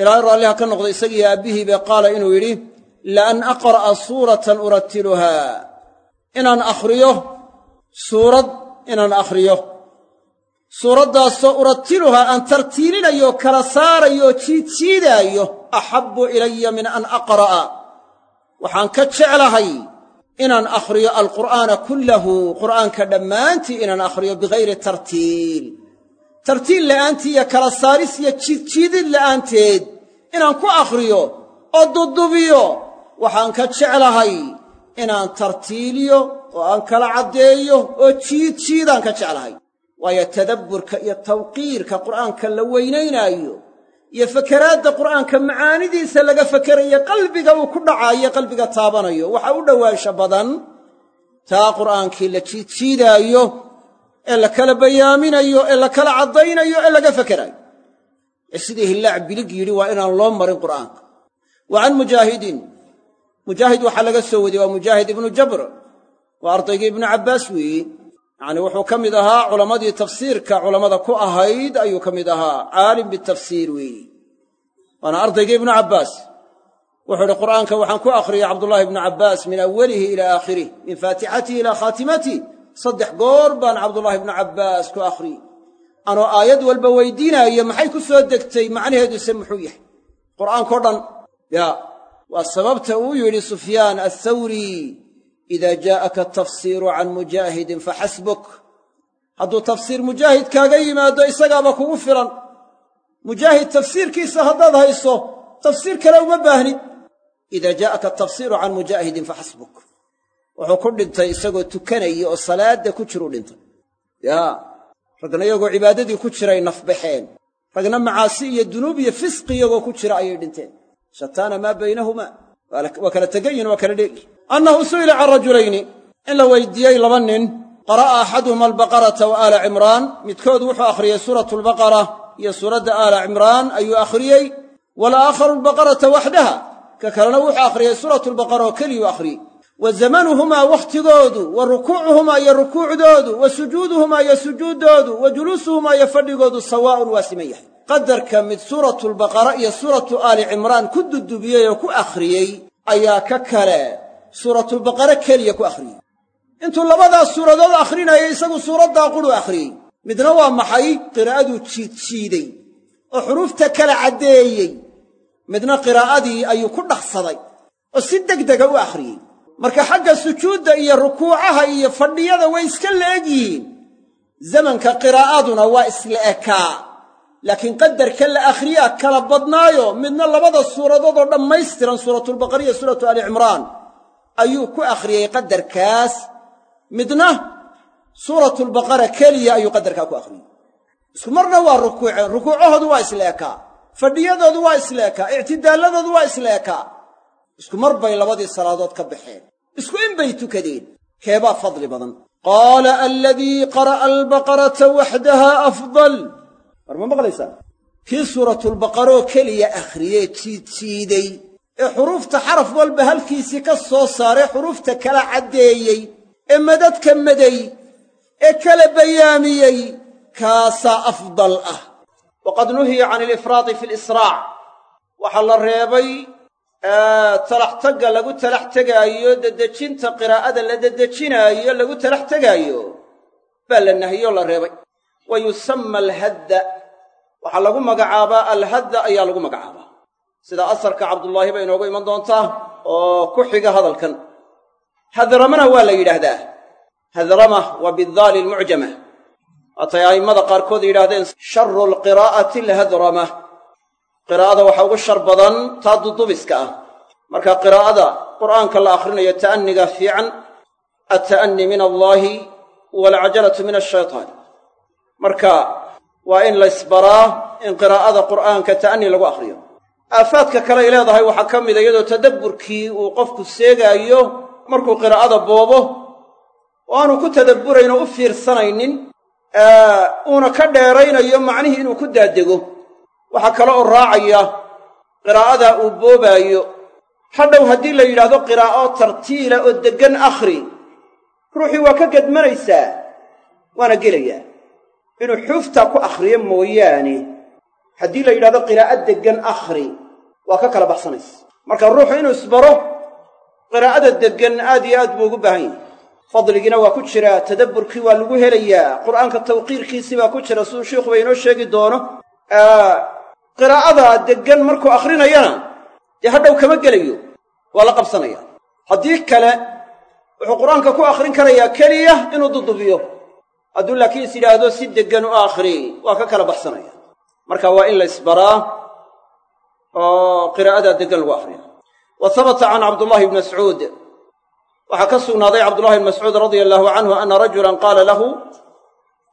ilaahay raalliha ka noqda isagiiyo aabbihiibe qaala inuu yidhi laan aqra'a suuratan uratiluhaa inaan akhriyo suurad inaan akhriyo suuraddaasoo uratiluhaa aan tartiilinayo kala saarayo jiidjiidaayo axabbu ilaya min an aqra'a waxaan ka jeclahay inaan akhriyo alqur'aana kullahu qur'aanka dhammaantii inaan akhriyo bigayri tartiil tartiil la'aantii iyo kala saaris iyo jiidjiidid la'aanteed inaan ku akhriyo oo dudubiyo waxaan ka jeclahay inaan tartiiliyo oo aan kala caddeeyo oo jiidjiidaan ka jeclahay. Waayo tadabburka iyo tawqiirka qur'aanka la weynaynaayo iyo fakeraadda qur'aanka macaanidiisa laga fakerayo qalbiga uu ku dhacaayo qalbiga taabanayo waxa u dhowaansha badan taa qur'aankii la jiidjiidaayo ee la kala bayaaminayo ee la kala caddaynayo ee laga fakerayo ee sidii hillaac bilig yidhi waa inaan loo marin qur'aanka. Wa can mujaahidin mujaahid waxaa laga soo wariyey waa mujaahid ibnu jabr. Waa ardaygii ibnu cabbaas weeyi yacni wuxuu ka mid ahaa culammadii tafsiirka culammada ku ahayd ayuu ka mid ahaa caalim bitafsiir weeyi waana ardaygii ibnu cabbaas. Wuxuu idhi qur'aanka waxaan ku akhriyey cabdullaahi ibnu cabbaas min awalihi ilaa aakhirih min faatixatihi ilaa khaatimatihi saddex goor baan cabdullaahi ibnu cabbaas ku akhriyey anoo aayad walba weydiinaayo maxay ku soo degtay macnaheeduse muxuu yahay? Qur'aankao dhan yaa waa sababta uu yidhi sufyaan athawri idaa jaa'aka tafsiiru can mujaahidin faxasbuk. Hadduu tafsiir mujaahid kaaga yimaado isagaaba kugu filan. Mujaahid tafsiirkiisa haddaad hayso tafsiir kale uma baahnid idaa jaa'aka tafsiiru can mujaahidin faxasbuk. Wuxuu ku dhintay isagoo tukanaya oo salaadda ku jiruu dhintay. Yaa ragna iyagoo cibaadadii ku jiray nafbaxeen ragna macaasi iyo dunuub iyo fisqi iyagoo ku jira ayay dhinteen shataana maa baynahumaa. Waa kala tegayin waa kala dheegi annahu su'ila can rajulayni. In la weydiiyey laba nin qara'a axaduhuma albaqarata wa aala cimraan. Midkood wuxuu akhriyey suuratu albaqara iyo suuradda aala cimraan ayuu akhriyey. Walaakharu albaqarata waxdaha. Ka kalena wuxuu akhriyey suuratu albaqara oo keliyuu akhriyey. Wa zamanuhumaa wakhtigoodu wa rukuucuhumaa iyo rukuucdoodu wa sujuuduhumaa iyo sujuuddoodu wa juluusuhumaa iyo fadhigoodu sawaa'un waa siman yahay qadarka mid suuratulbaqara iyo suuratu aali cimraan ku dudubiyey oo ku akhriyey ayaa ka kale suuratulbaqara keliya ku akhriyey. Intuu labadaas suuradood akhrinayay isagu suuraddaa quruu akhriyey. Midna waa maxay? Qiraa'aduu jiidjiiday oo xuruufta kala caddeeyey. Midna qiraa'adii ayuu ku dhaqsaday oo si degdega u akhriyey. Marka xagga sujuudda iyo rukuucaha iyo fadhiyada way iska la'eg yihiin. Zamanka qiraa'aduna waa isla ekaa laakiin qadarka la akhriyaa kala badnaayo midna labada suuradood oo dhammaystiran suuratulbaqara iyo suuratu aali cimraan ayuu ku akhriyey qadarkaas. Midna suuratulbaqara keliya ayuu qadarkaa ku akhriyey isku marna waa rukuuceen rukuucahoodu waa isla ekaa fadhiyadoodu waa isla ekaa ictidaalladoodu waa isla ekaa isku mar bay labadii salaadood ka baxeen. Isku in bay tukadeen. Keebaa fadli badan. Qaala aladii qara'a albaqarata waxdaha afdal war ma maqlaysaa? Kii suuratulbaqaroo keliya akhriyee jiidjiiday ee xuruufta xaraf walba halkiisii ka soo saaree xuruufta kala caddeeyey ee madadka maday ee kala bayaamiyey kaasaa afdal ah. Waqad nuhiya can alifraadi fi lisraac waxaa la reebay talax tagga lagu talax tegaayo dedejinta qiraa'ada la dedejinaayo lagu talax tegaayo baa la nahiyoo la reebay. Wa yusamma alhadda waxaa lagu magacaabaa alhadda ayaa lagu magacaabaa sida asarka cabdullaahi bay inoogu iman doontaa oo ku xiga hadalkan. Hadramana waa la yidhaahdaa. Hadrama waa bidaali almucjama waatay a'immada qaarkood yidhahdeen sharu alqiraa'ati alhadrama. Qiraa'ada waxaa ugu shar badan taa dudubiska ah. Marka qiraa'ada qur'aanka la akhrinayo ta'anniga fiican atta'anni min allaahi waalcajalatu min ashaytaan marka waa in la ysbaraa in qiraa'ada qur'aanka ta'anni lagu akhriyo. Aafaadka kale ay leedahay waxaa ka mida iyadoo tadabburkii uu qofku seegaayo markuu qiraa'ada boobo oo aanu ku tadabburayn u fiirsanaynin uuna ka dheeraynayo macnihii inuu ku daadego. Waxaa kale oo raacaya qiraa'adaa uu boobaayo. Hadhow haddii la yidhaahdo qiraa'o tartiila oo deggan akhri ruuxii waa ka gedmanaysaa waana gelayaa inuu xuuftaa ku akhriyo mooyaane. Haddii la yidhahdo qiraa'o deggan akhri. Waa ka kala baxsanaysa. Marka ruuxu inuu isbaro qiraa'ada deggan aad iyo aad buu ugu baahan yahay. Fadligiina waa ku jiraa tadabburkii waa lagu helayaa qur'aanka tawqiirkiisii baa ku jira siduu sheikhuba inoo sheegi doono. Qiraa'ada deggan markuu akhrinayana dee hadhow kama gelayo. Waa la qabsanaya. Haddii kale wuxuu qur'aanka ku akhrin karayaa keliya inuu dudubiyo hadduu laakiin is yidhaahdo si deggan u akhri waa ka kala baxsanaya. Marka waa in la isbaraa oo qiraa'adaa deggan lagu akhriya wa habata can cabdullahi bni mascuud. Waxaa ka sugnaaday cabdullahi bni mascuud radia allaahu canhu anna rajulan qaala lahu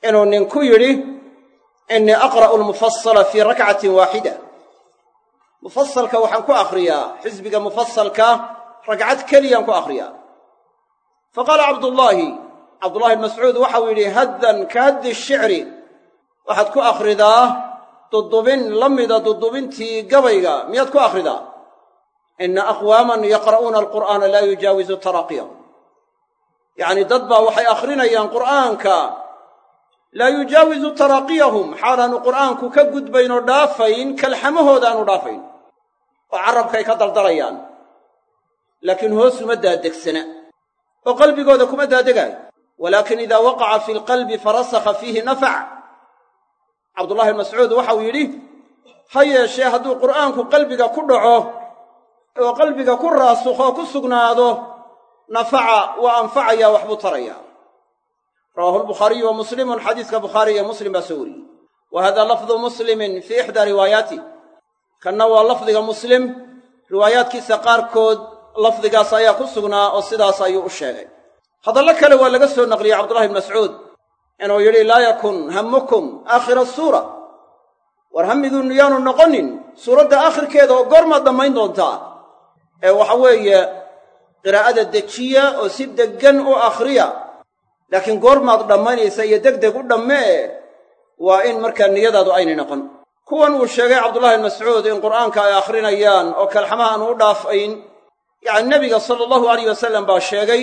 inuu ninku yidhi innii aqra'u almufasala fii rakcatin waaxida mufasalka waxaan ku akhriyaa xisbiga mufasalka ragcad keliyaan ku akhriyaa. Fa qaala cabdullaahi cabdullahi bn mascuud waxau yidhi haddan ka haddi shicri waxaad ku akhridaa dudubin la mida dudubintii gabayga miyaad ku akhridaa? Ina aqwaaman yaqra'uuna alqur'aana laa yujaawizu taraaqiyahum yacni dad baa waxay akhrinayaan qur'aanka laa yujaawizu taraaqiyahum xaalaanu qur'aanku ka gudbayn oo dhaafayn kalxamahooda aanu dhaafayn. Oo carrabkay ka daldalayaan. Laakiin hoos uma daadegsana oo qalbigooda kuma daadegaayo walaakin idaa waqaca fi lqalbi farasakha fiihi nafac cabdullahi bn mascuud waxau yidhi ha yeeshee hadduu qur'aanku qalbiga ku dhaco oo qalbiga ku raasukho ku sugnaado nafaca waa anfacaya waxbuu taraya. Rawaahu lbukhaariyu wa muslimun xadiiska bukhaari iyo muslim baa soo wariyey. Wa hada lafdu muslimin fii ixdaa riwaayaatih kanna waa lafdiga muslim riwaayaadkiisa qaarkood lafdigaas ayaa ku sugnaa oo sidaas ayuu u sheegay hadallo kale waa laga soo naqliyey cabdullahi bn mascuud inuu yidhi laa yakun hammukum aakhira suura. War hamiduunnu yaanu noqonin suuradda aakhirkeeda oo goormaad dhammayn doontaa. Ee waxa weeye qiraa'ada dejiya oo si deggan u akhriya laakiin goormaad dhammaynaysa iyo deg deg u dhammee waa in markaa niyadaadu aynay noqon. Kuwan uu sheegay cabdullahi bn mascuud in qur'aanka ay akhrinayaan oo kalxamaha aanu u dhaafayn yacni nebiga sala allahu alayh wasalam baa sheegay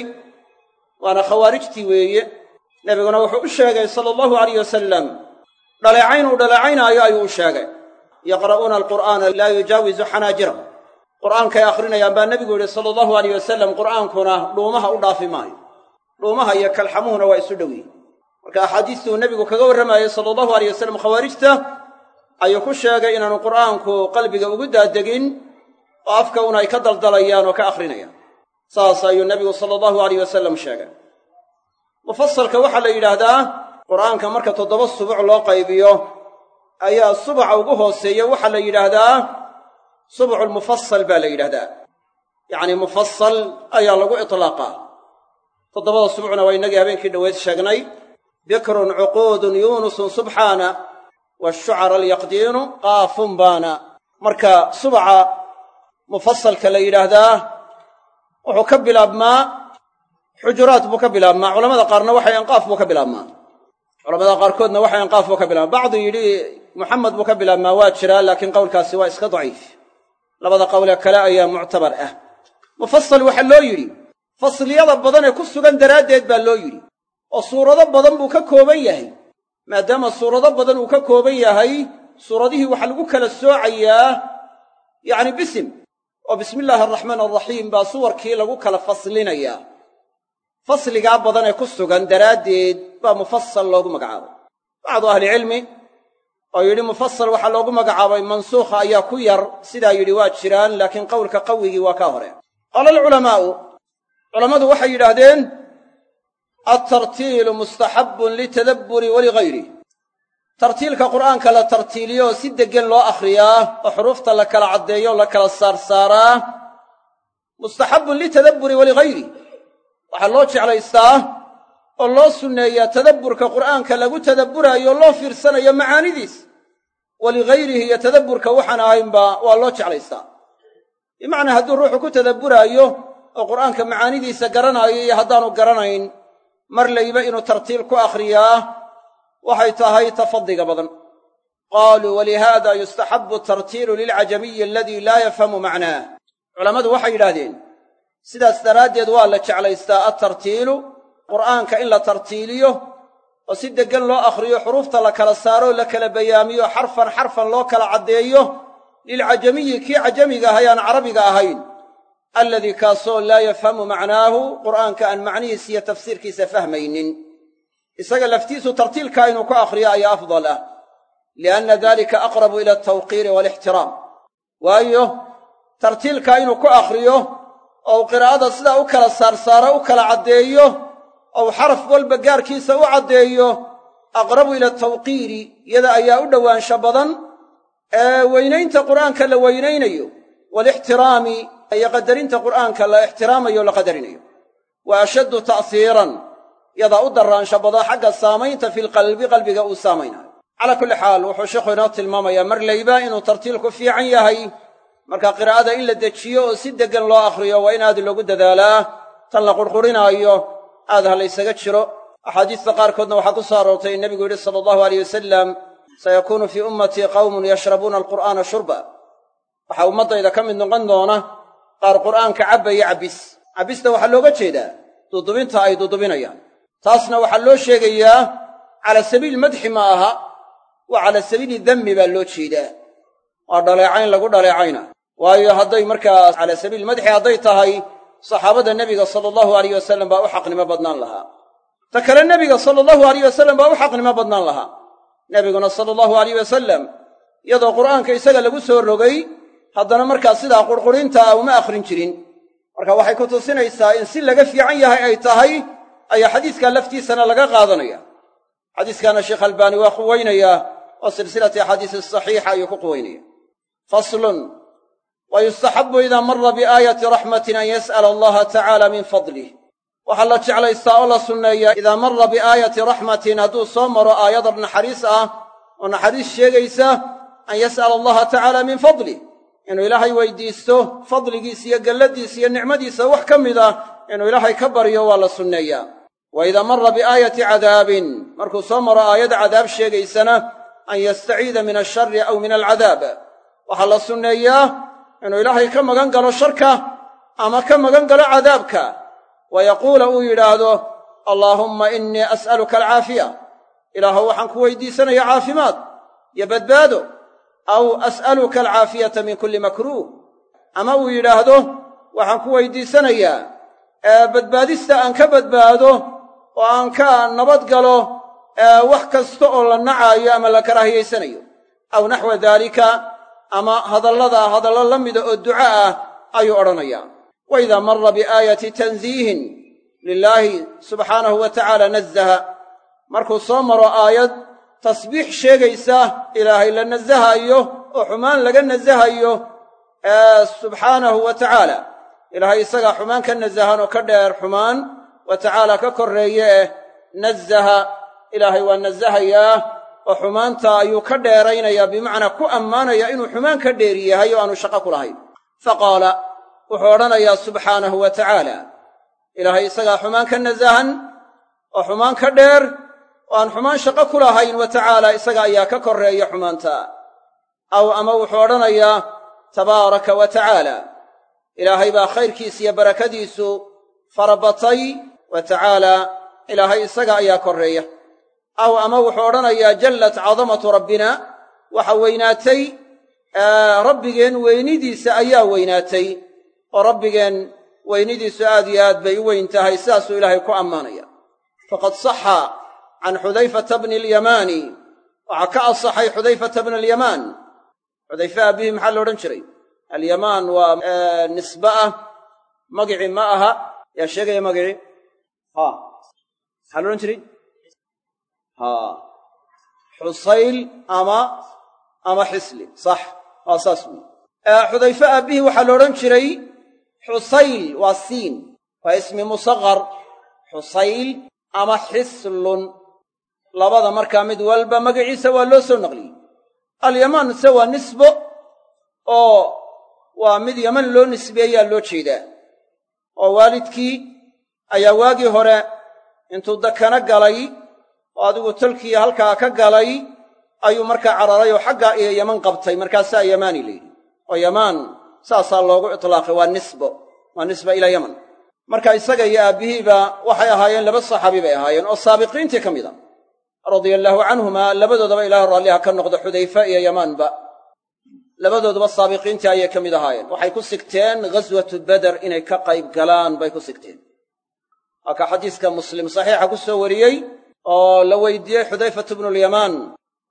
waana khawaarijtii weeye. Nebiguna wuxuu u sheegay sala allahu alayh wasalam dhaleecayn uu dhaleecaynaayo ayuu u sheegay. Yaqra'uuna alqur'aana laa yujaawizu xanaajira qur'aankay akhrinayaan baa nebigu yidhi sala allahu alayh wasalam qur'aankuna dhuumaha u dhaafi maayo. Dhuumaha iyo kalxamuhuna waa isu dhow marka axaadiistuu nebigu kaga warramayey sala allahu alayh wasalam khawaarijta ayuu ku sheegay inaanu qur'aanku qalbiga ugu daadegin oo afka un ay ka daldalayaan oo ka akhrinayaan saas ayuu nebigu sala allahu alayh wasalam sheegay. Mufasalka waxaa la yidhaahdaa qur'aanka marka toddoba subuc loo qaybiyo ayaa subaca ugu hooseeya waxaa la yidhaahdaa subuculmufasal baa la yidhahdaa yacni mufasal ayaa lagu itlaaqaa toddobada subucna waa innagii habeenkii dhoweyd sheegnay bikrun cuquudun yuunusun subxaana washucara alyaqdiinu qaafun baana. Marka subaca mufasalka la yidhaahdaa wuxuu ka bilaabmaa xujuraat buu ka bilaabmaa culamada qaarna waxay anqaaf buu ka bilaabmaa. Culamada qaarkoodna waxay anqaaf buu ka bilaabmaa. Bacdu yidhi muxamed buu ka bilaabmaa waa jiraa laakiin qowlkaasi waa iska daciif. Labada qowlee kale ayaa muctabar ah. Mufasal waxaa loo yidhi fasliyada badan ee ku sugan daraaddeed baa loo yidhi oo suurado badan buu ka kooban yahay. Maadaama suurado badan uu ka kooban yahay suuradihii waxaa lagu kala soocayaa yacni bisim oo bismi illaahi araxmaan araxiim baa suwarkii lagu kala faslinayaa fasligaa badan ee ku sugan daraaddeed baa mufasal loogu magacaabay. Bacdu ahlicilmi oo yidhi mufasal waxaa loogu magacaabay mansuukha ayaa ku yar. Sidaa yidhi waa jiraan laakiin qowlka qawigii waa kaa hore. Qaala alculamaa'u culammadu waxay yidhaahdeen altartiilu mustaxabbun litadabburi waligayri tartiilka qur'aanka la tartiiliyo oo si deggan loo akhriyaa oo xuruufta la kala caddeeyo o la kala saarsaaraa mustaxabbun litadabburi waligayri waxaa loo jeclaystaa oo loo sunneeyaa tadabburka qur'aanka lagu tadabburaayo o loo fiirsanayo macaanidiis. Waligayrihi iyo tadabburka waxaan ahaynba waa loo jeclaystaa. Bimacnaa hadduu ruuxu ku tadabburaayo oo qur'aanka macaanidiisa garanaayo iyo haddaanu garanayn mar layba inuu tartiil ku akhriyaa waxay tahay ta fadliga badan. Qaaluu walihaada yustaxabbu tartiilu lilcajamiyi aladii laa yafhamu macnaah culammadu waxay yidhaahdeen sidaas daraaddeed waa la jeclaystaa altartiilu qur'aanka in la tartiiliyo oo si deggan loo akhriyo xuruufta la kala saaro la kala bayaamiyo xarfan xarfan loo kala caddeeyo lilcajamiyi kii cajamiga ahay aan carabiga ahayn. Alladii kaasoo laa yafhamu macnaahu qur'aanka aan macnihiisa iyo tafsiirkiisa fahmaynin isaga laftiisu tartiilkaa inuu ku akhriyo ayaa afdal ah lianna dalika aqrabu ila altawqiiri waalixtiraam waayo tartiilkaa inuu ku akhriyo oo uu qiraa'ada sidaa u kala saarsaaro u kala caddeeyo ou xaraf walba gaarkiisa u caddeeyo aqrabu ila altawqiiri iyada ayaa u dhowaansha badan ee weynaynta qur'aanka la weynaynayo waalixtiraami iyo qadarinta qur'aanka la ixtiraamayo la qadarinayo wa ashaddu ta'hiiran yadaa u daraansha bada xagga saamaynta filqalbi qalbiga uu saamaynayo calaa kulli xaal wuxuu sheikhu inoo tilmaamayaa mar layba inuu tartiilku fiican yahay marka qiraa'ada in la dejiyo oo si deggan loo akhriyo waa in aad loogu dadaalaa. Tan la qurqurinaayo aad ha laysaga jiro. Axaadiista qaarkoodna waxaa ku soo aroortay in nebigu yidhi sala allahu aleyh wasalam sayakuunu fii ummatii qawmun yashrabuuna alqur'aana shurba. Waxaa ummaddayda ka mid noqon doona qaar qur'aanka cabbaya cabbis. Cabbista waxaa looga jeedaa dudubinta ay dudubinayaan taasna waxaa loo sheegayaa cala sabiili madxi ma aha waa cala sabiili dammi baa loo jeedaa. Waa dhaleecayn lagu dhaleecayna. Waayo hadday markaa cala sabiili madxi hadday tahay saxaabada nebiga sala allahu alayh wasallam baa u xaqnimo badnaan lahaa. Ta kale nebiga sala allahu alayh wasallam baa u xaqnimo badnaan lahaa. Nebiguna sala allahu alayh wasallam iyadoo qur'aanka isaga lagu soo rogay haddana markaa sidaa qurqurinta ah uma akhrin jirin. Marka waxay ku tusinaysaa in si laga fiican yahay ay tahay ayaa xadiiskaa laftiisana laga qaadanaya. Xadiiskaana sheekh albaani waa quweynayaa oo silsilati axaadiisi saxiixa ayuu ku quweynaya. Faslun wa yustaxabu idaa mara biaayati raxmatin an yas'ala allaha tacaala min fadlih waxaa la jeclaystaa oo la sunneeyaa idaa mara biaayati raxmatin hadduu soo maro aayad naxariis ah oo naxariis sheegaysa an yas'ala allaha tacaala min fadlih inuu ilaahay weydiisto fadligiisa iyo galladiisa iyo nicmadiisa wax ka mid ah inuu ilaahay ka baryo waa la sunneeyaa. Wa idaa mara biaayati cadaabin markuu soo maro aayad cadaab sheegaysana an yastaciida min ashari aw min alcadaab. Waxaa la sunneeyaa inuu ilaahay ka magan galo sharka ama ka magan galo cadaabka. Wa yaquula uu yidhaahdo allaahumma innii as'aluka alcaafiya. Ilaahow waxaan ku weydiisanaya caafimaad iyo badbaado. Aw as'aluka alcaafiyata min kulli makruuh. Ama uu yidhaahdo waxaan ku weydiisanayaa badbaadista aan ka badbaado oo aan ka nabad galo wax kasta oo la nacaayo ama la karaahiyaysanayo aw naxwa daalika ama hadallada hadallo la mida oo duca ah ayuu odhanayaa wa idaa mara biaayati tansiihin lilaahi subxaanahu wa tacaala nazaha markuu soo maro aayad tasbiix sheegaysa ilaahay la nasahayo oo xumaan laga nasahayo subxaanahu wa tacaala ilaahay isagaa xumaan ka nasahan oo ka dheer xumaan wa tacaala ka korreeye eh nazaha ilaahay waa nasahayaa oo xumaanta ayuu ka dheeraynayaa bimacnaa ku ammaanaya inuu xumaan ka dheer yahay oo aanu shaqo ku lahayn. Fa qaala wuxuu odhanayaa subxaanahu wa tacaala ilaahay isagaa xumaan ka nasahan oo xumaan ka dheer oo aan xumaan shaqo ku lahayn wa tacaala isaga ayaa ka korreeya xumaanta. Aw ama wuxuu odhanayaa tabaaraka wa tacaala ilaahay baa khayrkiisa iyo barakadiisu farabatay wa tacaala ilaahay isaga ayaa korreeya. Aw ama wuxuu odhanayaa jallat cadamatu rabbina waxa weynaatay rabbigeen weynidiisa ayaa weynaatay. Oo rabbigeen weynidiisu aad iyo aad bay u weyn tahay sidaasuu ilaahay ku ammaanaya. Faqad saxa can xudayfata bni alyamaani. Waxaa ka asaxay xudayfata bna alyamaan. Xudayfe maxaa la odhan jiray alyamaan waa nisbe ah. Magicii ma aha. Yaa sheegaya magicii? Ha. Maxaa la odhan jiray? Ha. Xusayl ama ama xisli. Sax. Waa saas wey xudayfe aabbihii waxaa la odhan jiray xusayl waa siin. Waa ismi musaqar xusayl ama xislun. Labada markaa mid walba magaciisa waa loo soo naqliyey. Alyamaan waa nisbo oo waa mid yaman loo nisbeeyaa loo jeedaa. Oo waalidkii ayaa waagii hore intuu dakana galay oo adigu tolkii halkaa ka galay ayuu markaa cararay oo xaggaa iyo yaman qabtay. Markaasaa yamaani la yidhi. Oo yamaan saasaa loogu itlaaqay waa nisbo. Waa nisba ilaa yaman marka isaga iyo aabbihiiba waxay ahaayeen laba saxaabi bay ahaayeen oo saabiqiintii ka mid a. Radia allaahu canhumaa labadoodaba ilaahay raalliha ka noqdo xudayfa iyo yamaanba labadooduba saabiqiintii ayay ka mid ahaayeen. Waxay ku sigteen ghaswatu beder inay ka qayb galaan bay ku sigteen. Waa ka xadiiska muslim saxiixa ku soo wariyey oo la weydiiyey xudayfatu bnulyamaan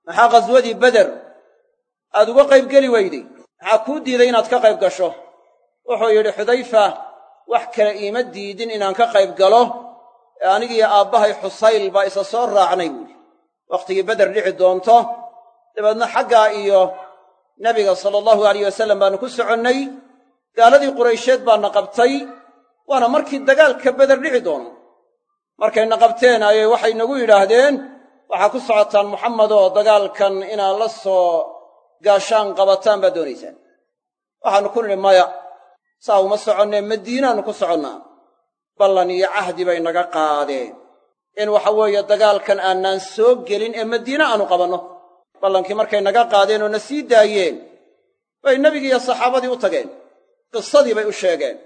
maxaa ghaswadii beder aad uga qayb geli weyday. Maxaa kuu diiday inaad ka qayb gasho? Wuxuu yidhi xudayfa wax kale iima diidin inaan ka qayb galo. Ee anigiiyo aabbahay xusayl baa isa soo raacnay buuhi wakhtigii beder dhici doonto dabeedna xaggaa iyo nebiga sala allahu alayh wasallam baannu ku soconnay. Gaaladii quraysheed baana qabtay waana markii dagaalka beder dhici doono. Markayna qabteen ayay waxay nagu yidhaahdeen waxaa ku socotaan muxamedoo dagaalkan inaad la soo gaashaan qabataan baad doonaysaan waxaannu ku nidhi maya saa uma soconnee madiinaannu ku soconnaa. Ballan iyo cahdi bay naga qaadeen. In waxa weeye dagaalkan aanaan soo gelin ee madiine aanu qabanno ballankii markay naga qaadeen oo na sii daayeen bay nebigiiyo saxaabadii u tageen. Qisadii bay u sheegeen.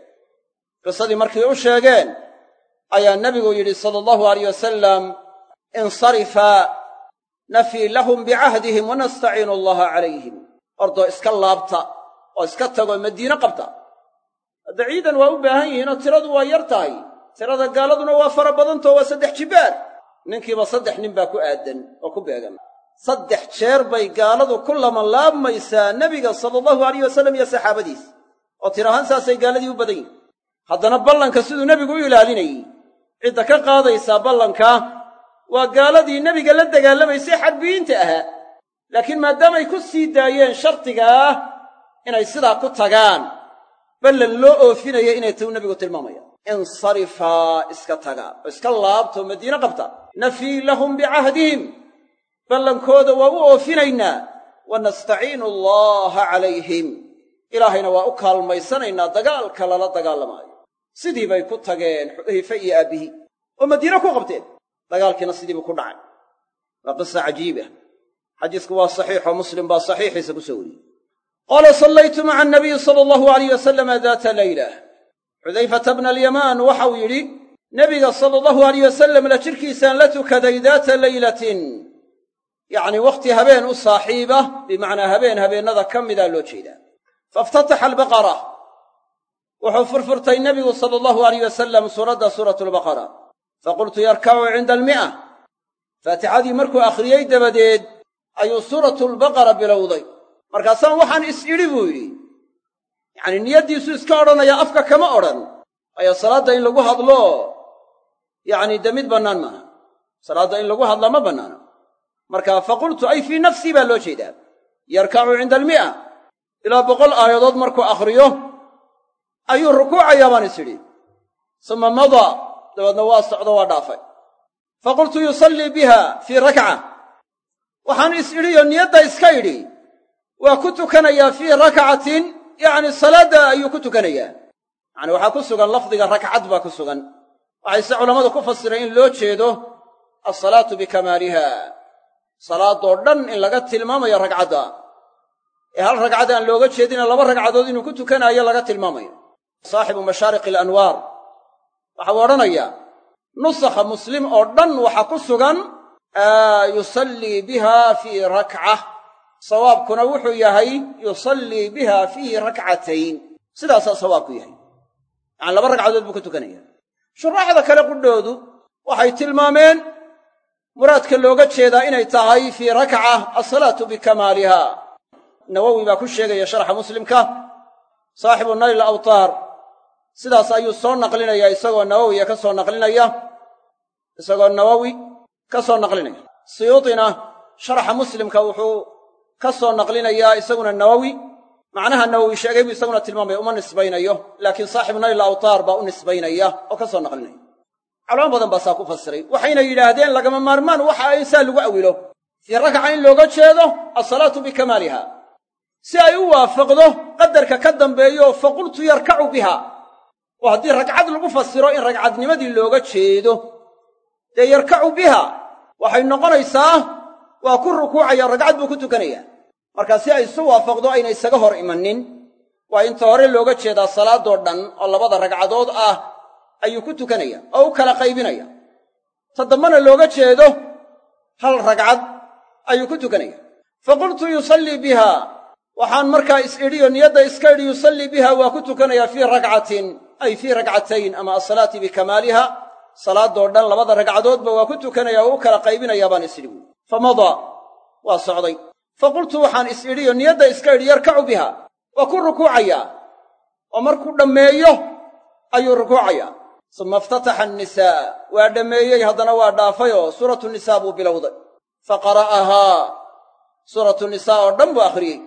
Qisadii markay u sheegeen ayaa nebigu yidhi sala allahu alayh wasalam insarifaa nafii lahum bicahdihim wanastaciinu allaha calayhim ordoo iska laabta oo iska tagoo madiine qabta. Hadda ciidan waa u baahan yihiin oo tiradu waa yar tahay. Tirada gaaladuna waa fara badantao waa saddex jibbaar ninkiiba saddex nin baa ku aadan oo ku beegan saddex jeer bay gaaladu ku lamanlaabmaysaa nebiga sala allahu alayh wasalam iyo saxaabadiis. Oo tir ahaan saasay gaaladii u badan yihiin haddana ballanka siduu nebigu u ilaalinayey. Cidda ka qaadaysaa ballanka waa gaaladii nebiga la dagaalamaysay xarbiyiinta ahaa laakiin maadaamay ku sii daayeen shardigaa inay sidaa ku tagaan ballan loo oofinaya inay tahu nebigu tilmaamaya. Insarifaa iska taga oo iska laabtoo madiine qabta. Nafii lahum bicahdihim ballankooda waa u oofinaynaa. Wa nastaciinu allaha calayhim. Ilaahayna waa u kaalmaysanaynaa dagaalka lala dagaalamaayo. Sidii bay ku tageen xudayfe iyo aabbihii. Oo madiine ku qabteen. Dagaalkiina sidiibuu ku dhacay. Waa qisa cajiiba xadiisku waa saxiixoo muslim baa saxiixiisa ku soo wariyey. Qaala sallaytu maca anabiyi sala allahu alayh wasalama daata layla. Xudayfata bna alyamaan waxauu yidhi nebiga sala allahu alayh wasalam la jidhkiisaan la tukaday daata laylatin yacni wakhti habeen u saaxiiba bimacnaa habeen habeennada ka midaa loo jeedaa faiftataxa albaqara. Wuxuu furfurtay nebigu sala allahu alayh wasalam suuradda suuratu albaqara faqultu yarkacu cinda almi'a. Faatixadii markuu akhriyey dabadeed ayuu suuratulbaqara bilowday. Markaasaan waxaan is idhi buu yidhi. Yacanii niyaddiisu iska odhanaya afka kama odhan. Waayo salaadda in lagu hadlo. Yacni dee mid bannaan maaha. Salaadda in lagu hadlaa ma bannaana marka faqultu ay fii nafsii baa loo jeedaa. Yarkacu cinda almi'a. Ilaa boqol aayadood markuu akhriyo ayuu rukuucayaa baan is idhi suma madaa dabeedna waa socdo waa dhaafay. Faqultu yusallii biha fii rakca waxaan is idhiyo niyadda iska idhi waa ku tukanayaa fii rakcatin yacni salaadda ayuu ku tukanayaa yacani waxaa ku sugan lafdiga rakcad baa ku sugan. Waxayse culammadu ku fasireen in loo jeedo alsalaatu bikamaaliha salaadoo dhan in laga tilmaamayo ragcadda. Ee hal ragcad aan looga jeedina laba ragcadood inuu ku tukanaayo laga tilmaamayo. Saaxibu mashaariqi alanwaar. Waxau odhanayaa nusakha muslim oo dhan waxa ku sugan yusallii biha fii rakca. Sawaabkuna wuxuu yahay yusallii biha fii rakcatayn. Sidaasaa sawaabku yahay. Yacani laba ragcadood buu ku tukanaya. Shuraaxda kale qudhoodu waxay tilmaameen muraadka looga jeedaa inay tahay fii rakca alsalaatu bikamaaliha. Nawowi baa ku sheegaya sharxa muslimka saaxibu nayl awtaar sidaas ayuu soo naqlinayaa isagoo nawowiya ka soo naqlinaya isagoo nawowi ka soo naqlinaya. Siyuutina sharxa muslimka wuxuu ka soo naqlinayaa isaguna nawowi. Macnaha nawowi sheegay buu isaguna tilmaamaya uma nisbaynayo laakiin saaxibu nayl awtaar baa u nisbaynaya oo ka soo naqlinaya culamo badan baa saa ku fasiray. Waxayna yidhaahdeen lagama maarmaan waxa ay saa lagu awilo. Fii rakca in looga jeedo alsalaatu bikamaaliha si ay u waafaqdo qadarka ka dambeeyo faqultu yarkacu biha. Oo haddii ragcad lagu fasiro in ragcadnimadii looga jeedo. Dee yarkacu biha. Waxay noqonaysaa waa ku rukuucaya ragcad buu ku tukanaya marka si ay isu waafaqdo ayna isaga hor imanin. Waa inta hore looga jeedaa salaadoo dhan oo labada ragcadood ah ayuu ku tukanaya oo u kala qaybinaya. Ta looga jeedo hal ragcad ayuu ku tukanaya. Faqultu yusallii biha waxaan markaa is idhiyo niyadda iska idhi yusallii biha waa ku tukanayaa fii rakcatin ay fii rakcatayn ama asalaati bikamaaliha salaadoo dhan labada ragcadoodba waa ku tukanaya oo u kala qaybinayaa baan is idhi. Buui fa madaa waa socday. Fa qultu waxaan is idhiyo niyadda iska idhi yarkacu biha waa ku rukuucayaa oo markuu dhammeeyo ayuu rukuucayaa suma iftataxa annisaa waa dhammeeyey haddana waa dhaafayoo suuratu nisaa buu bilowday fa qara'ahaa suuratu nisaa oo dhan buu akhriyey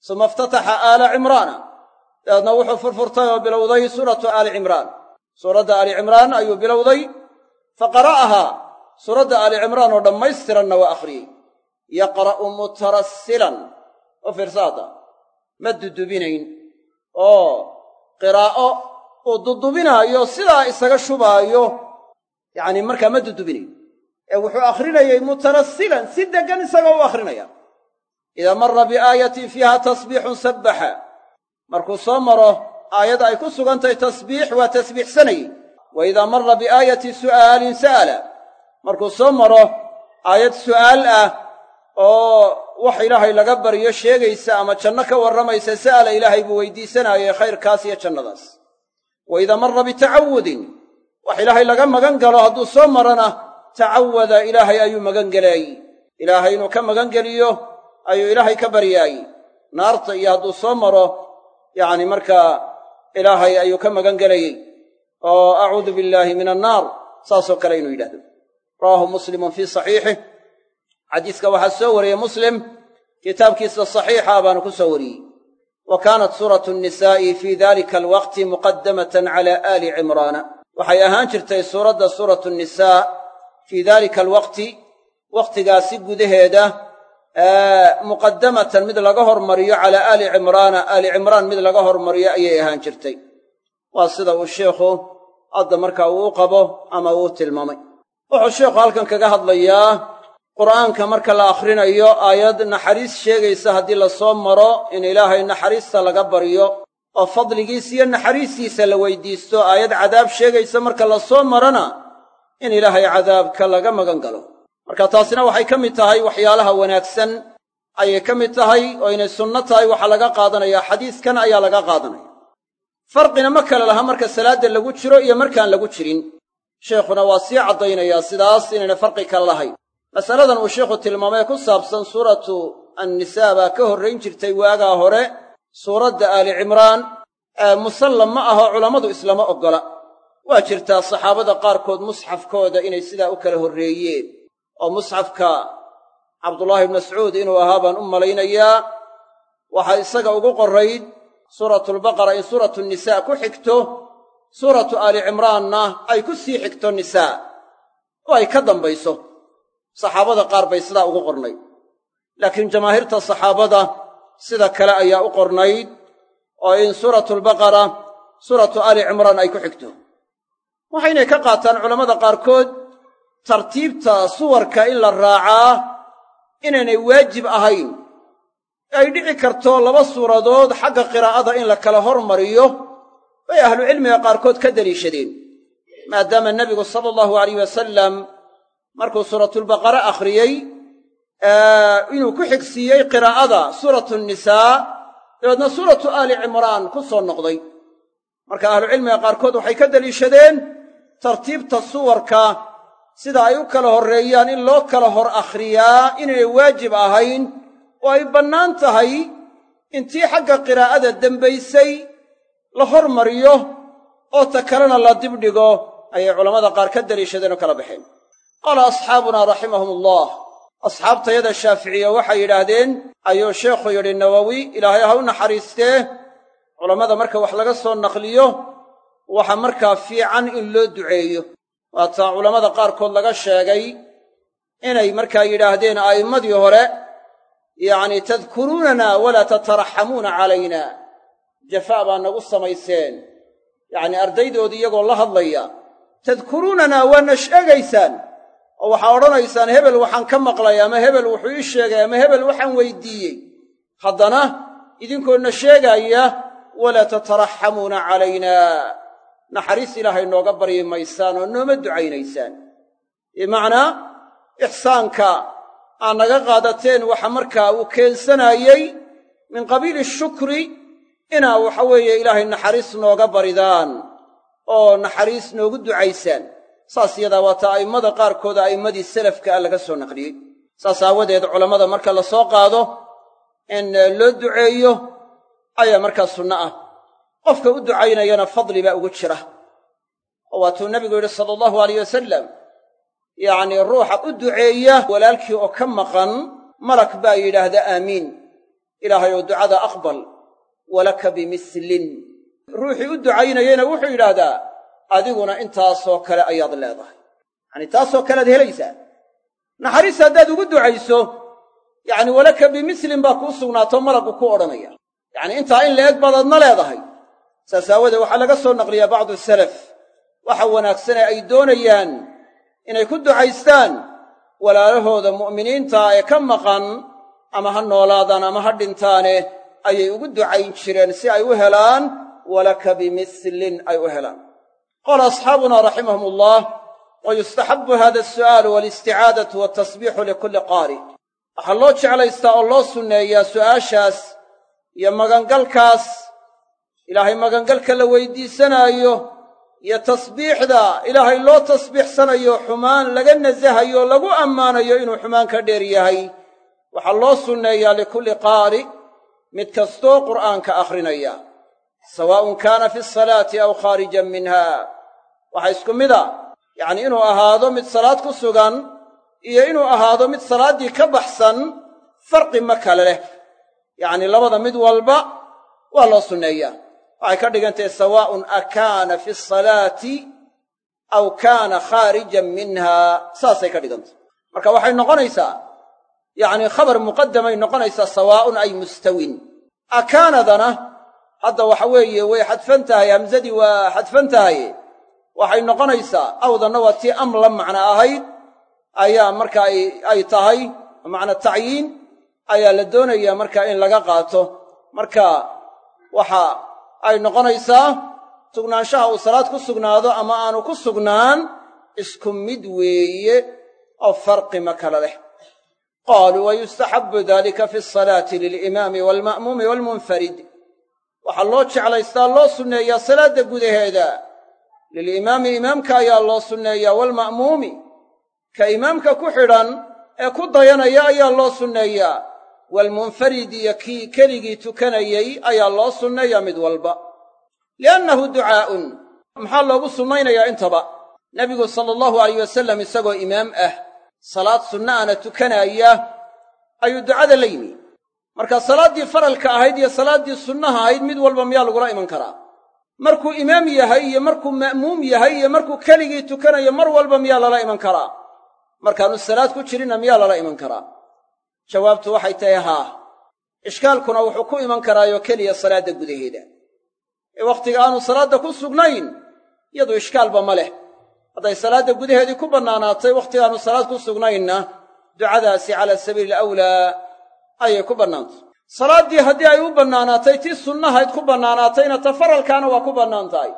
suma iftataxa aala cimraana dabeedna wuxuu furfurtay oo bilowday suuratu aali cimraan suuradda aali cimraan ayuu bilowday fa qara'ahaa suuradda aali cimraan oo dhammaystiranna waa akhriyey yaqra'u oo fiirsaada ma dudubinayn oo qiraa'o uu dudubinaayo sidaa isaga shubaayo yacni markaa ma dudubinayn ee wuxuu akhrinayay mutarassilan si deggan isagoo u akhrinaya. Idaa marra biaayatin fiiha tasbiixun sabbaxa. Markuu soo maro aayad ay ku sugantahay tasbiix waa tasbiixsanayey wa idaa marra biaayati su'aalin sa'ala. Markuu soo maro aayad su'aal ah oo wax ilaahay laga baryo sheegaysa ama janno ka warramaysa sa'ala ilaahay buu weydiisanaayey khayrkaas iyo jannadaas wa marra bitacawudin. Wax ilaahay laga magan galo hadduu soo marana tacawada ilaahay ayuu magan gelaayey ilaahay inuu ka magan geliyo ayuu ilaahay ka baryaayey naarta iyo hadduu soo maro yacni markaa ilaahay ayuu ka magan gelayey oo acuudu billaahi min annaar saasoo kale inuu yidhahdo rawaahu muslimun fii saxiixih xadiiska waxaa soo wariyey muslim kitaabkiisa saxiixa baanu ku soo wariyey wa kaanat suuratu nnisaa'i fii dalika alwaqti muqadamatan cala aali cimraana waxay ahaan jirtay suuradda suuratu nnisaa fii dalika alwaqti wakhtigaasi gudaheeda muqadamatan mid laga hormariyo calaa aali cimraana aali cimraan mid laga hormariyo ayay ahaan jirtay waa sida uu sheikhu hadda markaa uu u qabo ama uu tilmaamay wuxuu sheikhu halkan kaga hadlayaa qur'aanka marka la akhrinayo aayad naxariis sheegaysa haddii la soo maro in ilaahay naxariista laga baryo oo fadligiisa iyo naxariistiisa la weydiisto aayad cadaab sheegaysa marka la soo marana in ilaahay cadaabka laga magan galo. Marka taasina waxay ka mid tahay waxyaalaha wanaagsan ayay ka mid tahay oo inay sunno tahay waxaa laga qaadanaya xadiiskan ayaa laga qaadanaya. Farqina ma kale laha marka salaadda lagu jiro iyo markaan lagu jirin. Sheikhuna waa sii caddaynayaa sidaas inayna farqi kale lahayn masaladan uu sheikhu tilmaamay ku saabsan suuratu annisaa baa ka horrayn jirtay waagaa hore suuradda aali cimraan musallam ma aho culammadu islama oggola waa jirtaa saxaabada qaarkood musxafkooda inay sidaa u kala horreeyeen oo musxafka cabdullaahi ibnu mascuud inuu ahaa baan u malaynayaa waxaa isaga ugu qorrayd suuratulbaqara in suuratu nisaa ku xigto. Suuratu aali cimraanna ay ku sii xigto nisaa oo ay ka dambayso saxaabada qaar bay sidaa ugu qornayd laakiin jamaahiirta saxaabada sida kale ayaa u qornayd oo in suuratulbaqara suuratu aali cimraan ay ku xigto. Waxaynay ka qaataan culammada qaarkood tartiibta suwarka in la raacaa inaynay waajib ahayn. Ay dhici karto laba suuradood xagga qiraa'ada in la kala hormariyo bay ahlucilmiga qaarkood ka deliishadeen maadaama nebigu sala allahu alayh wasalam markuu suuratulbaqare akhriyey inuu ku xigsiiyey qiraa'ada suuratu nisaa dabeedna suuratu aali cimraan ku soo noqday. Marka ahlucilmiga qaarkood waxay ka deliishadeen tartiibta suwarka sida ay u kala horreeyaan in loo kala hor akhriyaa inaynay waajib ahayn oo ay bannaan tahay intii xagga qiraa'ada dembaysay la hormariyo oo ta kalena la dibdhigo ayay culammada qaar ka deliishadeen oo kala baxeen qaala asxaabunaa raximahum allah asxaabtayada shaaficiye waxay yidhaahdeen ayuu sheekhu yidhi nawowi ilaahay ha u naxariistee culammada marka wax laga soo naqliyo waxa markaa fiican in loo duceeyo. Waataa culammada qaarkood laga sheegay inay markaa yidhaahdeen a'immadii hore yacni tadkuruunana walaa tataraxamuuna calayna. Jafaa baa nagu samayseen. Yacnii ardaydoodii iyagoo la hadlaya tadkuruunana waana sheegaysaan oo waxaa odhanaysaan hebel waxaan ka maqlay ama hebel wuxuu ii sheegay ama hebel waxaan weydiiyey. Haddana idinkoodna sheegaaya walaa tataraxamuuna calayna. Naxariis ilaahay nooga baryi maysaan oo nooma ducaynaysaan. Bimacnaa ixsaanka aad naga qaadateen waxa markaa uu keensanaayey min qabiili shukri inaa waxa weeye ilaahay naxariis nooga baridaan oo naxariis noogu ducaysaan saas yadaa waata a'immada qaarkooda a'immadii salafka ah laga soo naqliyey. Saas aawadeed culammada marka la soo qaado in loo duceeyo ayaa markaa sunno ah. Qofka u ducaynayana fadli baa ugu jira. Oo waatuu nebigu yidhi sala allahu alayh wasalam yacnii ruuxa u duceeya walaalkii oo ka maqan malak baa yidhaahda aamiin. Ilaahay oo ducada aqbal walaka bimislin ruuxii u ducaynayana wuxuu yidhaahdaa adiguna intaasoo kale ayaad leedahay. Yacanii taasoo kalead helaysaa. Naxariis haddaad ugu ducayso yacni walaka bimislin baa kuu sugnaato malaggu ku odhanaya. Yacnii intaa in la eg baad adna leedahay. Saas aawoodee waxaa laga soo naqliyaa bacdu salaf. Waxa wanaagsane ay doonayaan inay ku ducaystaan walaalahooda mu'miniinta ee ka maqan ama ha noolaadaan ama ha dhintaane ayay ugu ducayn jireen si ay u helaan walaka bimislin ay u helaan qaala asxaabuna raximahum ullah wa yustaxabu hada asu'aalu walisticaadatu waltasbiixu likulli qaari waxaa loo jeclaystaa oo loo sunneeyaa su'aashaas iyo magangalkaas ilaahay magangalka la weydiisanaayo iyo tasbiixda ilaahay loo tasbiixsanayo xumaan laga nasahayo o lagu ammaanayo inuu xumaan ka dheer yahay waxaa loo sunneeyaa likulli qaari mid kastoo qur'aanka akhrinaya sawaa'un kaana fi asalaati aw khaarijan minha. Waxaa isku mid a yacnii inuu ahaado mid salaad ku sugan iyo inuu ahaado mid salaaddii ka baxsan farqi ma kale leh. Yacnii labada mid walba waa loo sunneeyaa. Waxay ka dhigantahay sawaa'un akaana fi asalaati aw kaana khaarijan minha. Saasay ka dhigantay. Marka waxay noqonaysaa yacnii khabar muqaddamay noqonaysaa sawaa'un ay mustawin hadda waxa weeye way xadfan tahay hamsadii waa xadfan tahay waxay noqonaysaa awdanna waa tii am la macno ahayd ayaa marka ay tahay macna tacyiin ayaa la doonayaa marka in laga qaato. Marka waxa ay noqonaysaa sugnaanshaha uu salaad ku sugnaado ama aanu ku sugnaan isku mid weeye oo farqi ma kala leh. Qaaluu wayustaxabbu dalika fi asalaati lilimaami waalma'muumi waalmunfarid waxaa loo jeclaystaa loo sunneeyaa salaadda gudaheeda. Lilimaami imaamka ayaa loo sunneeyaa waalma'muumi ka imaamka ku xidhan ee ku dayanaya ayaa loo sunneeyaa. Waalmunfarid iyo kii keligii tukanayey ayaa loo sunneeyaa mid walba. Liannahu ducaa'un. Maxaa loogu sunnaynayaa intaba? Nebigu sala allahu alayh wasalam isagoo imaam ah. Salaad sunnaana tukanaaya ayuu ducada la yimi marka salaaddii faralka ahayd iyo salaaddii sunnaha ahayd mid walba miyaa lagula iman karaa? Markuu imaam yahay iyo markuu ma'muum yahay iyo markuu keligii tukanayo mar walba miyaa lala iman karaa? Markaannu salaad ku jirinna miyaa lala iman karaa? Jawaabtu waxay tahay haa. Ishkaalkuna wuxuu ku iman karaayoo keliya salaadda gudaheeda. Ee wakhtiga aanu salaadda ku sugnayn iyadu ishkaalba ma leh. Hadday salaadda gudaheedii ku bannaanaatay wakhtigaannu salaad ku sugnaynna ducadaasi cala sabiili awlaa ayay ku bannaantay. Salaaddii haddii ay u bannaanaatay tii sunnahayd ku bannaanaatayna ta faralkaana waa ku bannaan tahay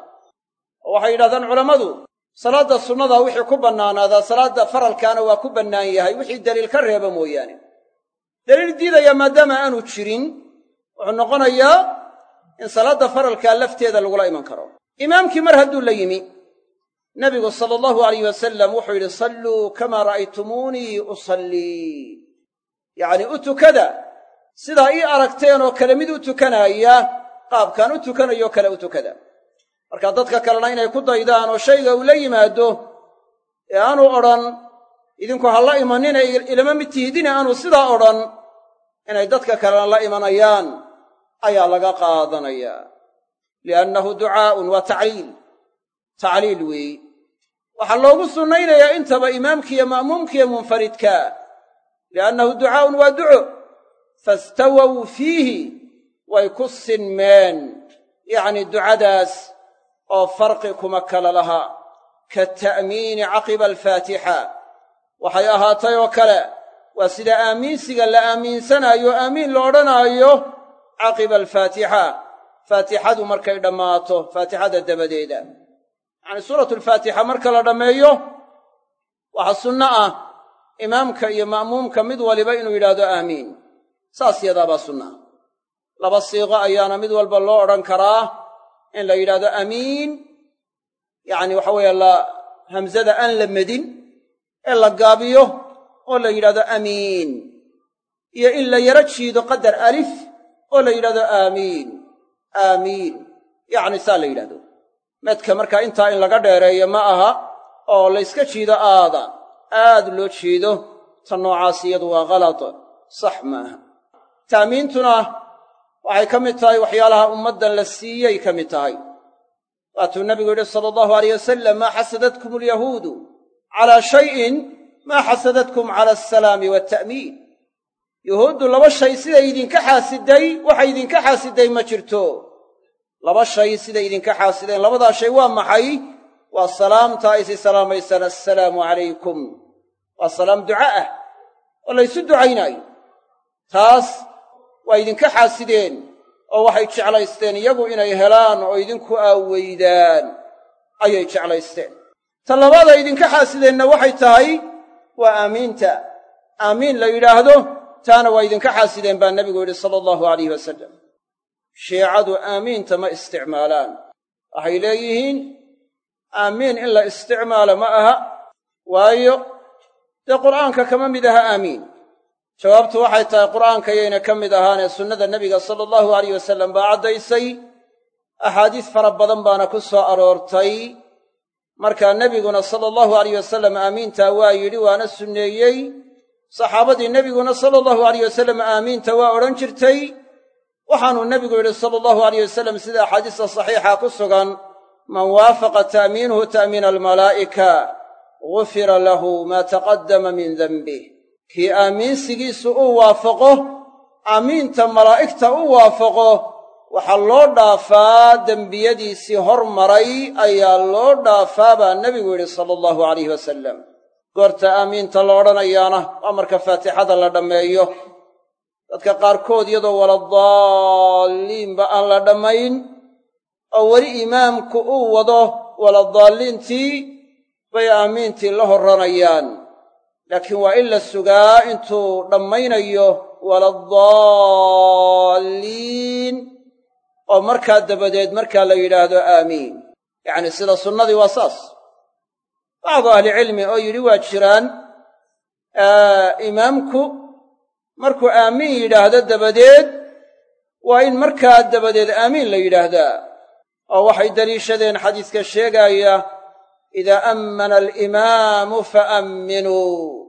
oo waxay yidhahdaan culammadu salaadda sunnada wixii ku bannaanaadaa salaadda faralkaana waa ku bannaan yahay wixii daliil ka reeba mooyaane. Daliil diidaya maadaama aanu jirin wuxuu noqonayaa in salaadda faralkaa lafteeda lagula iman karo. Imaamkii mar hadduu la yimi nebigu sala allahu alayh wasalam wuxuu yidhi salluu kamaa ra'aytumuunii usallii yacnii u tukada. Sidaa ii aragteen oo kale mid u tukanaaya qaabkaan u tukanayoo kale u tukada. Marka dadka kalena inay ku daydaan oo shayga uu la yimaado ee aanu odhan idinku ha la imanina ilama mid tihidine aanu sidaa odhan inay dadka kalena la imanayaan ayaa laga qaadanayaa liannahu ducaa'un waa tacliil tacliil weeye waxaa loogu sunnaynayaa intaba imaamkiiyo ma'muumkiiyo munfaridka liannahu ducaa'un waa duco fastawow fiihi way ku sinmeen yacnii ducadaas oo farqi kuma kala laha kata'miini caqiba alfaatixa waxay ahaatay oo kale waa sida aamiinsiga la aamiinsanaayo aamiin la odhanaayo caqiba alfaatixa faatixadu markay dhammaato faatixada dabadeeda yacanii suuratulfaatixa marka la dhammeeyo waxaa sunno ah imaamka iyo ma'muumka mid waliba inuu yidhaahdo aamiin. Saas yadaabaa sunna ah laba siiqo ayaana mid walba loo odhan karaa in la yidhahdo amiin yacni waxa weeye la hamsada aan la medin ee la gaabiyo oo la yidhahdo amiin iyo in la yaro jiido qadar alif oo la yidhahdo aamiin. Aamiin. Yacni saa la yidhahdo medka markaa intaa in laga dheereeyo ma aha oo layska jiido aada aad loo jiido ta noocaas iyadu waa kalad sax maaha. Taamiintuna waxay ka mid tahay waxyaalaha ummaddan la siiyey ka mid tahay. Waatuu nabigu yidhi sala allahu alayh wasalam maa xasadatkum alyahuudu calaa shayin maa xasadatkum cala asalaami waalta'miin yuhuuddu laba shay siday idinka xaasiday waxay idinka xaasiday ma jirto. Laba shay siday idinka xaasideen labadaa shay waa maxay waa salaamta aysi salaamaysaan assalaamu calaykum waa salaam duca ah oo laysu ducaynaayo. Taas waa idinka xaasideen oo waxay jeclaysteen iyagu inay helaan oo idinku aaweydaan ayay jeclaysteen. Ta labaad ay idinka xaasideenna waxay tahay waa aamiinta. Aamiin la yidhaahdo taana waa idinka xaasideen baa nebigu yidhi sala allahu alayh wasalam shiicadu aamiinta ma isticmaalaan. Waxay leeyihiin aamiin in la isticmaalo ma aha? Waayo dee qur'aanka kama mid aha aamiin. Jawaabtu waxay tahay qur'aanka yayna ka mid ahaanee sunnada nebiga sala allahu alayh wasalam baa caddaysay. Axaadiis fara badan baana ku soo aroortay. Markaa nebiguna sala allahu alayh wasalam aamiintaa waa yidhi waana sunneeyey. Saxaabadii nebiguna sala allahu alayh wasalam aamiinta waa odhan jirtay. Waxaanuu nebigu yidhi sala allahu alayh wasalam sida axaadiista saxiixa ku sugan man waafaqa ta'miinuhu ta'miina almalaa'ika gufira lahu maa taqaddama min denbih kii aamiinsigiisu uu waafaqo aamiinta malaa'igta u waafaqo waxaa loo dhaafaa dembiyadiisii hormaray ayaa loo dhaafaa baa nebigu yidhi sala allahu alayh wasalam goorta aamiinta la odhanayaana waa marka faatixada la dhammeeyo. Dadka qaarkood iyadoo waladaalliinba aan la dhammayn oo weli imaamku uu wado waladaalliintii bay aamiintii la horranayaan. Laakiin waa in la sugaa intuu dhammaynayo waladaalliin oo markaa dabadeed markaa la yidhaahdo aamiin. Yacni sida sunnadii waa saas. Bacdu ahlicilmi oo yidhi waa jiraan imaamku markuu aamiin yidhaahdo dabadeed waa in markaa dabadeed aamiin la yidhaahdaa oo waxay deliishadeen xadiiska sheegaaya idaa ammana alimaamu fa amminuu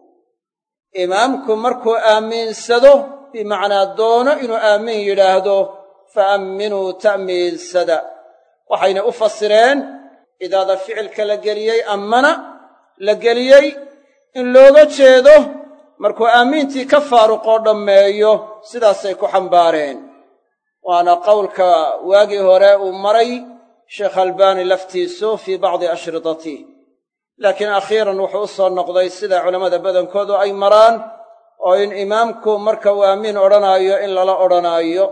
imaamku markuu aamiinsado bimacnaa doono inuu aamiin yidhaahdo fa amminuu ta'miinsada. Waxayna u fasireen idaada ficilka la geliyey ammana la geliyey in looga jeedo markuu aamiintii ka faaruqoo dhammeeyo sidaasay ku xambaareen waana qowlka waagii hore uu maray sheekh albaani laftiisu fii bacdi ashridatih laakiin akhiiran wuxuu u soo noqday sida culammada badankoodu ay maraan oo in imaamku marka uu aamiin odhanaayo in lala odhanaayo.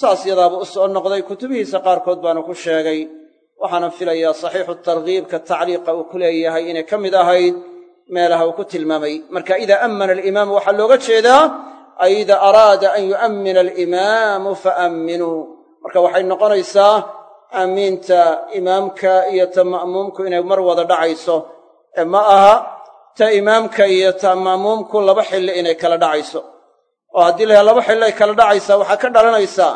Saas yadaabuu u soo noqday kutubihiisa qaarkood baanu ku sheegay. Waxaana filayaa saxiixu targhiibka tacliiqa uu ku leeyahay inay ka mid ahayd meelaha uu ku tilmaamay. Marka idaa ammana alimaamu waxaa looga jeedaa ay ida araada an yu'ammina alimaamu fa amminuu marka waxay noqonaysaa aamiinta imaamka iyo ta ma'muumku inay mar wada dhacayso. Ee ma aha ta imaamka iyo ta ma'muumku laba xilli inay kala dhacayso. Oo haddii la laba xilli ay kala dhacaysaa waxaa ka dhalanaysaa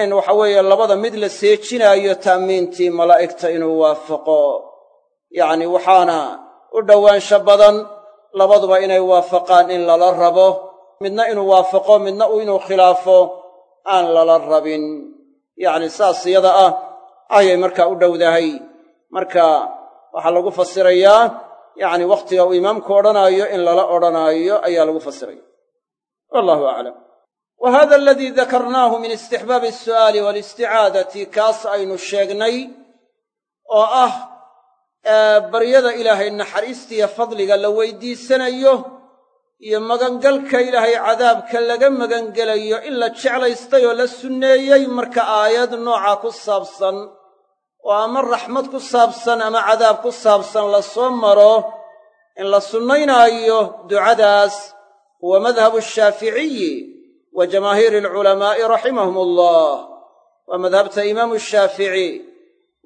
in waxa weeye labada mid la seejinaayo ta'miintii malaa'igta inuu waafaqo. Yacni waxaana u dhowaansha badan labaduba inay waafaqaan in lala rabo midna inuu waafaqo midna inuu khilaafo aan lala rabin. Yacni saas iyada ah ayay markaa u dhowdahay. Marka waxaa lagu fasirayaa yacni wakhtiga uu imaamku odhanaayo in lala odhanaayo ayaa lagu fasiraya. Wallahu aclam. Wa hada aladii dakarnaahu min istixbaabi alsu'aali waalisticaadati kaas aynu sheegnay oo ah baryada ilaahay naxariistiiyo fadliga la weydiisanayo iyo magangalka ilaahay cadaabka laga magangelayo in la jeclaystay oo la sunneeyey marka aayad nooca ku saabsan oo ama raxmad ku saabsan ama cadaab ku saabsan la soo maro in la sunnaynaayo ducadaas huwa madhabu shaaficiyi wa jamaahiiri alculamaa'i raximahum allah waa madhabta imaamu shaafici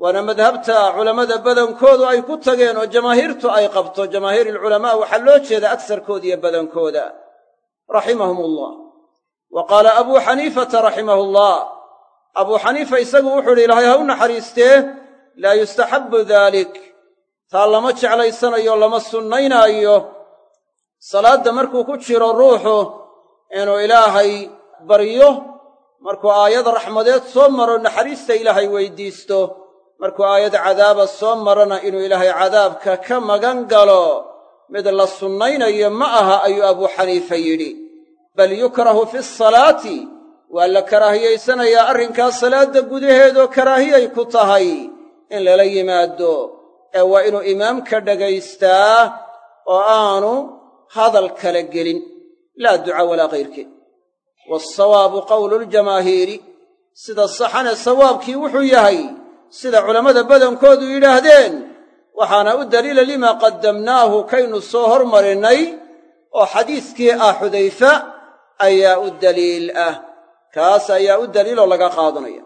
waana madhabta culammada badankoodu ay ku tageen oo jamaahiirtu ay qabto. Jamaahiir alculamaa waxaa loo jeeda agsarkooda iyo badankooda. Raximahum allah wa qaala abuu xaniifata raximahu allah abuu xaniifa isagu wuxuu idhi ilaahay ha u naxariistee? Laa yustaxabbu daalik taa lama jeclaysanayo lama sunnaynaayo. Salaadda markuu ku jiro ruuxu inuu ilaahay baryo markuu aayad raxmadeed soo maro naxariista ilaahay weydiisto markuu aayad cadaaba soo marana inuu ilaahay cadaabka ka magan galo mid la sunnaynayo ma aha ayuu abuu xaniifa yidhi. Bal yukrahu fi salaati waa la karaahiyaysanayaa arrinkaa salaadda gudaheedoo karaahiyay ku tahay. In lala yimaado ee waa inuu imaamka dhagaystaa oo aanu hadal kala gelin laa duca walaa kayrkeed waalsawaabu qowlu ljamaahiiri sida saxane sawaabkii wuxuu yahay sida culammada badankoodu yidhaahdeen waxaana u daliila limaa qaddamnaahu kaynu soo hormarinnay oo xadiiskii ah xudayfa ayaa u daliil ah. Kaas ayaa u daliiloo laga qaadanaya.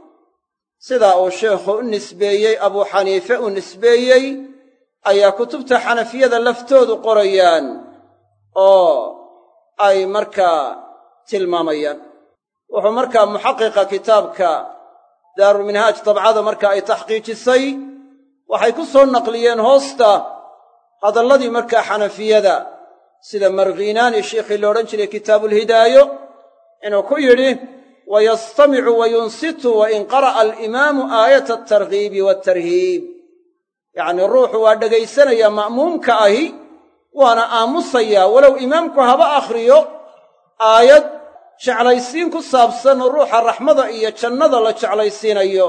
Sidaa uu sheekhu u nisbeeyey abuu xaniife u nisbeeyey ayaa kutubta xanafiyada laftoodu qorayaan oo ay markaa tilmaamayaan. Wuxuu markaa muxaqiqa kitaabka daarulminhaaj dabcada marka ay taxqiijisay waxay ku soo naqliyeen hoosta hadalladii markaa xanafiyada sida markhiinaani sheikhii la odhan jiray kitaabuulhidaayo inuu ku yidhi wayastamicu wa yunsitu wa in qara'a alimaamu aayata altarghiibi waatarhiib yacnii ruuxu waa dhegaysanayaa ma'muumka ahi waana aamusayaa walow imaamku haba akhriyo aayad jeclaysiin ku saabsan ruuxa raxmada iyo jannada la jeclaysiinayo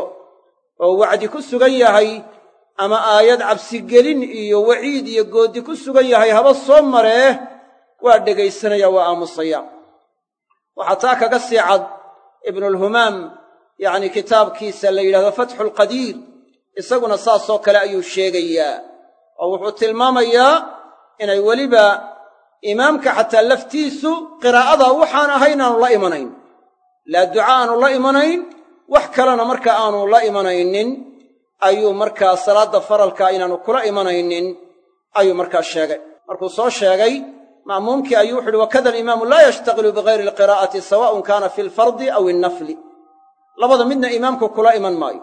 oo wacdi ku sugan yahay ama aayad cabsigelin iyo waciid iyo gooddi ku sugan yahay haba soo maree waa dhegaysanaya waa aamusaya. Waxaa taa kaga sii cad ibnulhumaam yacnii kitaabkiisa la yidhahdo fatxulqadiir isaguna saasoo kale ayuu sheegayaa oo wuxuu tilmaamayaa inay weliba imaamka xataa laftiisu qiraa'ada waxaan ahayn aanu la imanayn. Laa duca aanu la imanayn wax kalena marka aanu la imanaynin ayuu markaa salaadda faralka inaanu kula imanaynin ayuu markaa sheegay. Markuu soo sheegay ma'muumkii ayuu wuxu uhi wakada alimaamu laa yashtaqilu bigayri alqiraa'ati sawa'un kaana fi alfardi aw innafli labada midna imaamku kula iman maayo.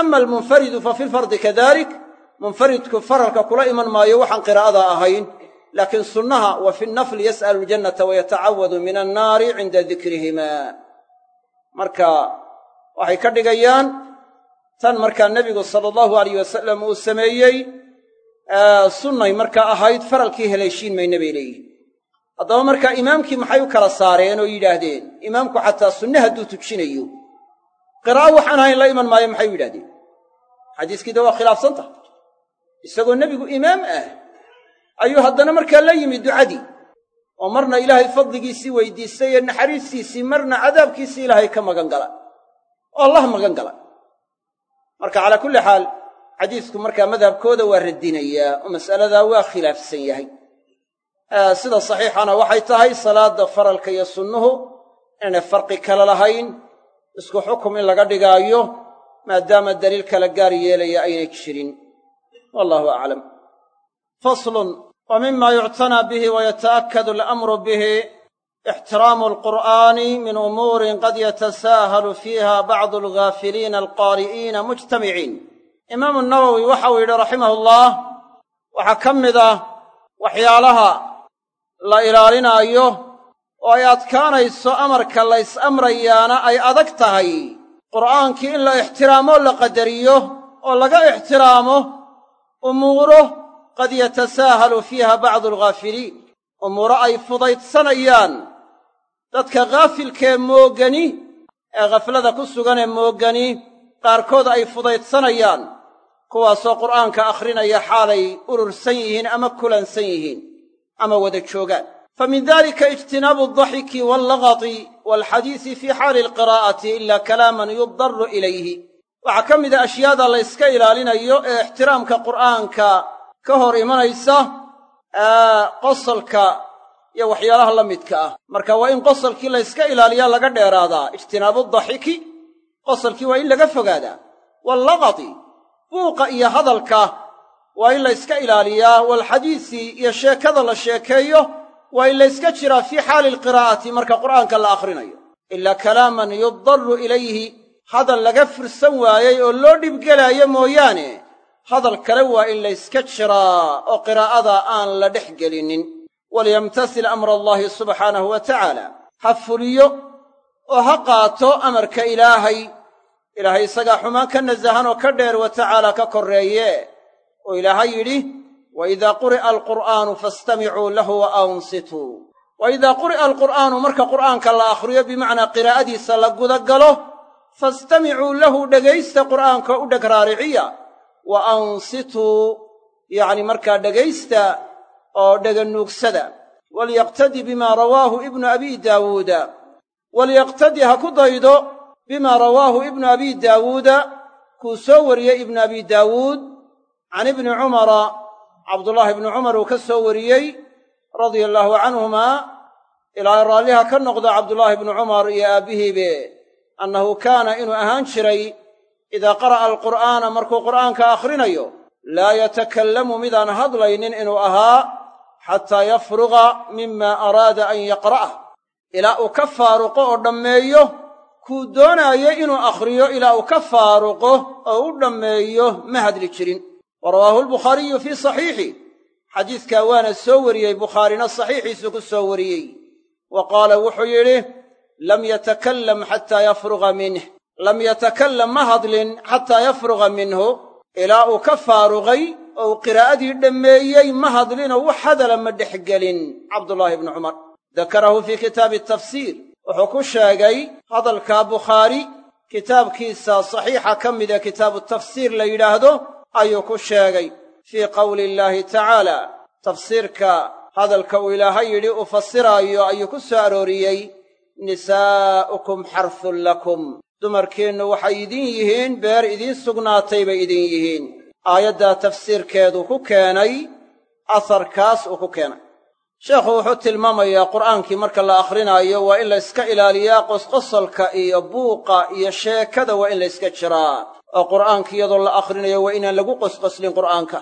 Ama almunfaridu fa fi lfardi kadalik munfaridku faralka kula iman maayo waxaan qiraa'ada ahayn laakiin sunnaha wa fi nnafli yas'alu aljannata wayatacawadu min annaari cinda dikrihimaa marka waxay ka dhigayaan tan markaa nebigu sala allahu alayh wasalam uu sameeyey sunnay markaa ahayd faralkii haleeshiin mayna bay leeyihiin haddaba markaa imaamkii maxay u kala saareen oo yidhaahdeen? Imaamku xataa sunne hadduu tujinayo. Qiraa'o waxaan ahayn la iman maayo maxay u yidhahdeen xadiiskiida waa khilaafsan tahay. Isagoo nebigu imaam ah ayuu haddana markaa la yimi ducadii. Oo marna ilaahay fadligiisii weydiistay ee naxariistiisii marna cadaabkiisii ilaahay ka magan gala. Oo allah magan gala. Marka calaa kulli xaal xadiisku markaa madhabkooda waa radinayaa oo mas'aladaa waa khilaafsan yahay. Sida saxiixana waxay tahay salaadda faralka iyo sunnuhu inaynay farqi kale lahayn isku xukum in laga dhigaayo maadaama daliil kala gaar yeelaya aynay jirin. Wallahu aclam wa mima yuctanaa bihi wayata'akkadu alamru bihi ixtiraamu alqur'aani min umuurin qad yatasaahalu fiiha bacdu alghaafiliina alqaari'iina mujtamiciin imaamu nawowi waxau yidhi raximahullah waxaa ka mid ah waxyaalaha la ilaalinaayo oo ay adkaanayso amarka la ys-amrayaana ay adag tahay qur'aankii in la ixtiraamoo la qadariyo oo laga ixtiraamo umuuro qad yatasaahalu fiiha bacdu alghaafiliin umuuro ay fudaydsanayaan. Dadka ghaafilkee moogani ee khaflada ku suganee moogani qaarkood ay fudaydsanayaan kuwaasoo qur'aanka akhrinaya xaalay urursan yihiin ama kulansan yihiin ama wada joogaan. Fa min dalika ijtinaabu aldaxiki wallagati waalxadiisi fii xaali alqiraa'ati ila kalaaman yudaru ilayhi. Waxaa ka mida ashyaada la yska ilaalinayo ee ixtiraamka qur'aanka ka hor imanaysa qosolka iyo waxyaalaha la midka ah. Marka waa in qosolkii la yska ilaaliyaa laga dheeraadaa. Ijtinaabu daxiki qosolkii waa in laga fogaadaa. Wallagati buuqa iyo hadalka waa in la yska ilaaliyaa. Waalxadiisi iyo sheekada la sheekeeyo waa in la yska jiraa fii xaali alqiraa'ati marka qur'aanka la akhrinayo. Ilaa kalaaman yudaru ilayhi hadal laga fursan waayey oo loo dhibgelaayo mooyaane hadal kale waa in la yska jiraa oo qiraa'ada aan la dhex gelinin. Walyamtasil amra allaahi subxaanahu wa tacaala. Ha fuliyo oo ha qaato amarka ilaahay. Ilaahay isagaa xumaan ka nasahan oo ka dheer wa tacaala ka korreeye. Oo ilaahay yidhi wa idaa quri'a alqur'aanu faastamicuu lahu wa ansituu. Wa idaa quri'a alqur'aanu marka qur'aanka la akhriyo bimacnaa qiraa'adiisa la gudagalo faastamicuu lahu dhegaysta qur'aanka u dheg raariciya wa ansituu yacni markaa dhegaysta oo dheganuugsada walyaqtadi bimaa rawaahu ibnu abi daawuuda walyaqtadi ha ku daydo bima rawaahu ibnu abi daawuuda kuu soo wariyey ibnu abi daawuud can ibni cumara cabdullaahi ibni cumar uu ka soo wariyey radia allaahu canhumaa ilaa raalliha ka noqda cabdullaahi ibnu cumar iyo aabbihiibe annahu kaana inuu ahaan jiray idaa qara'a alqur'aana markuu qur'aanka akhrinayo laa yatakallamu midaan hadlaynin inuu ahaa xataa yafruqa mima araada an yaqra'ah. Ilaa uu ka faaruqo oo dhammeeyo kuu doonaayo inuu akhriyo ilaa uu ka faaruqo oo u dhammeeyo ma hadli jirin. Wa rawaahu lbukhaariyu fii saxiixi. Xadiidkaa waana soo wariyey bukhaarina saxiixiisu ku soo wariyey. Wa qaala wuxuu yidhi lam yatakallam xataa yafruqa minh lam yatakallam ma hadlin xataa yafruqa minhu ilaa uu ka faaruqay oo uu qiraa'adii dhammeeyey ma hadlinoo wax hadala ma dhexgelin cabdullaahi ibnu cumar. Dakarahu fii kitaabi tafsiir. Wuxuu ku sheegay hadalka bukhaari kitaabkiisa saxiixa ka mida kitaabu tafsiir la yidhaahdo ayuu ku sheegay. Fii qowli illaahi tacaala tafsiirka hadalka uu ilaahay yidhi uu fasiraayo ayuu ku soo arooriyey nisaa'ukum xarfun lakum dumarkiinnu waxay idin yihiin beer idiin sugnaatay bay idin yihiin. Aayaddaa tafsiirkeedu ku keenay asarkaas uu ku keenay. Sheekhu wuxuu tilmaamayaa qur'aankii marka la akrinaayo waa in la yska ilaaliyaa qosqosolka iyo buuqa iyo sheekada waa in la yska jiraa. Oo qur'aanka iyadoo la akhrinayo waa inaan lagu qosqoslin qur'aanka.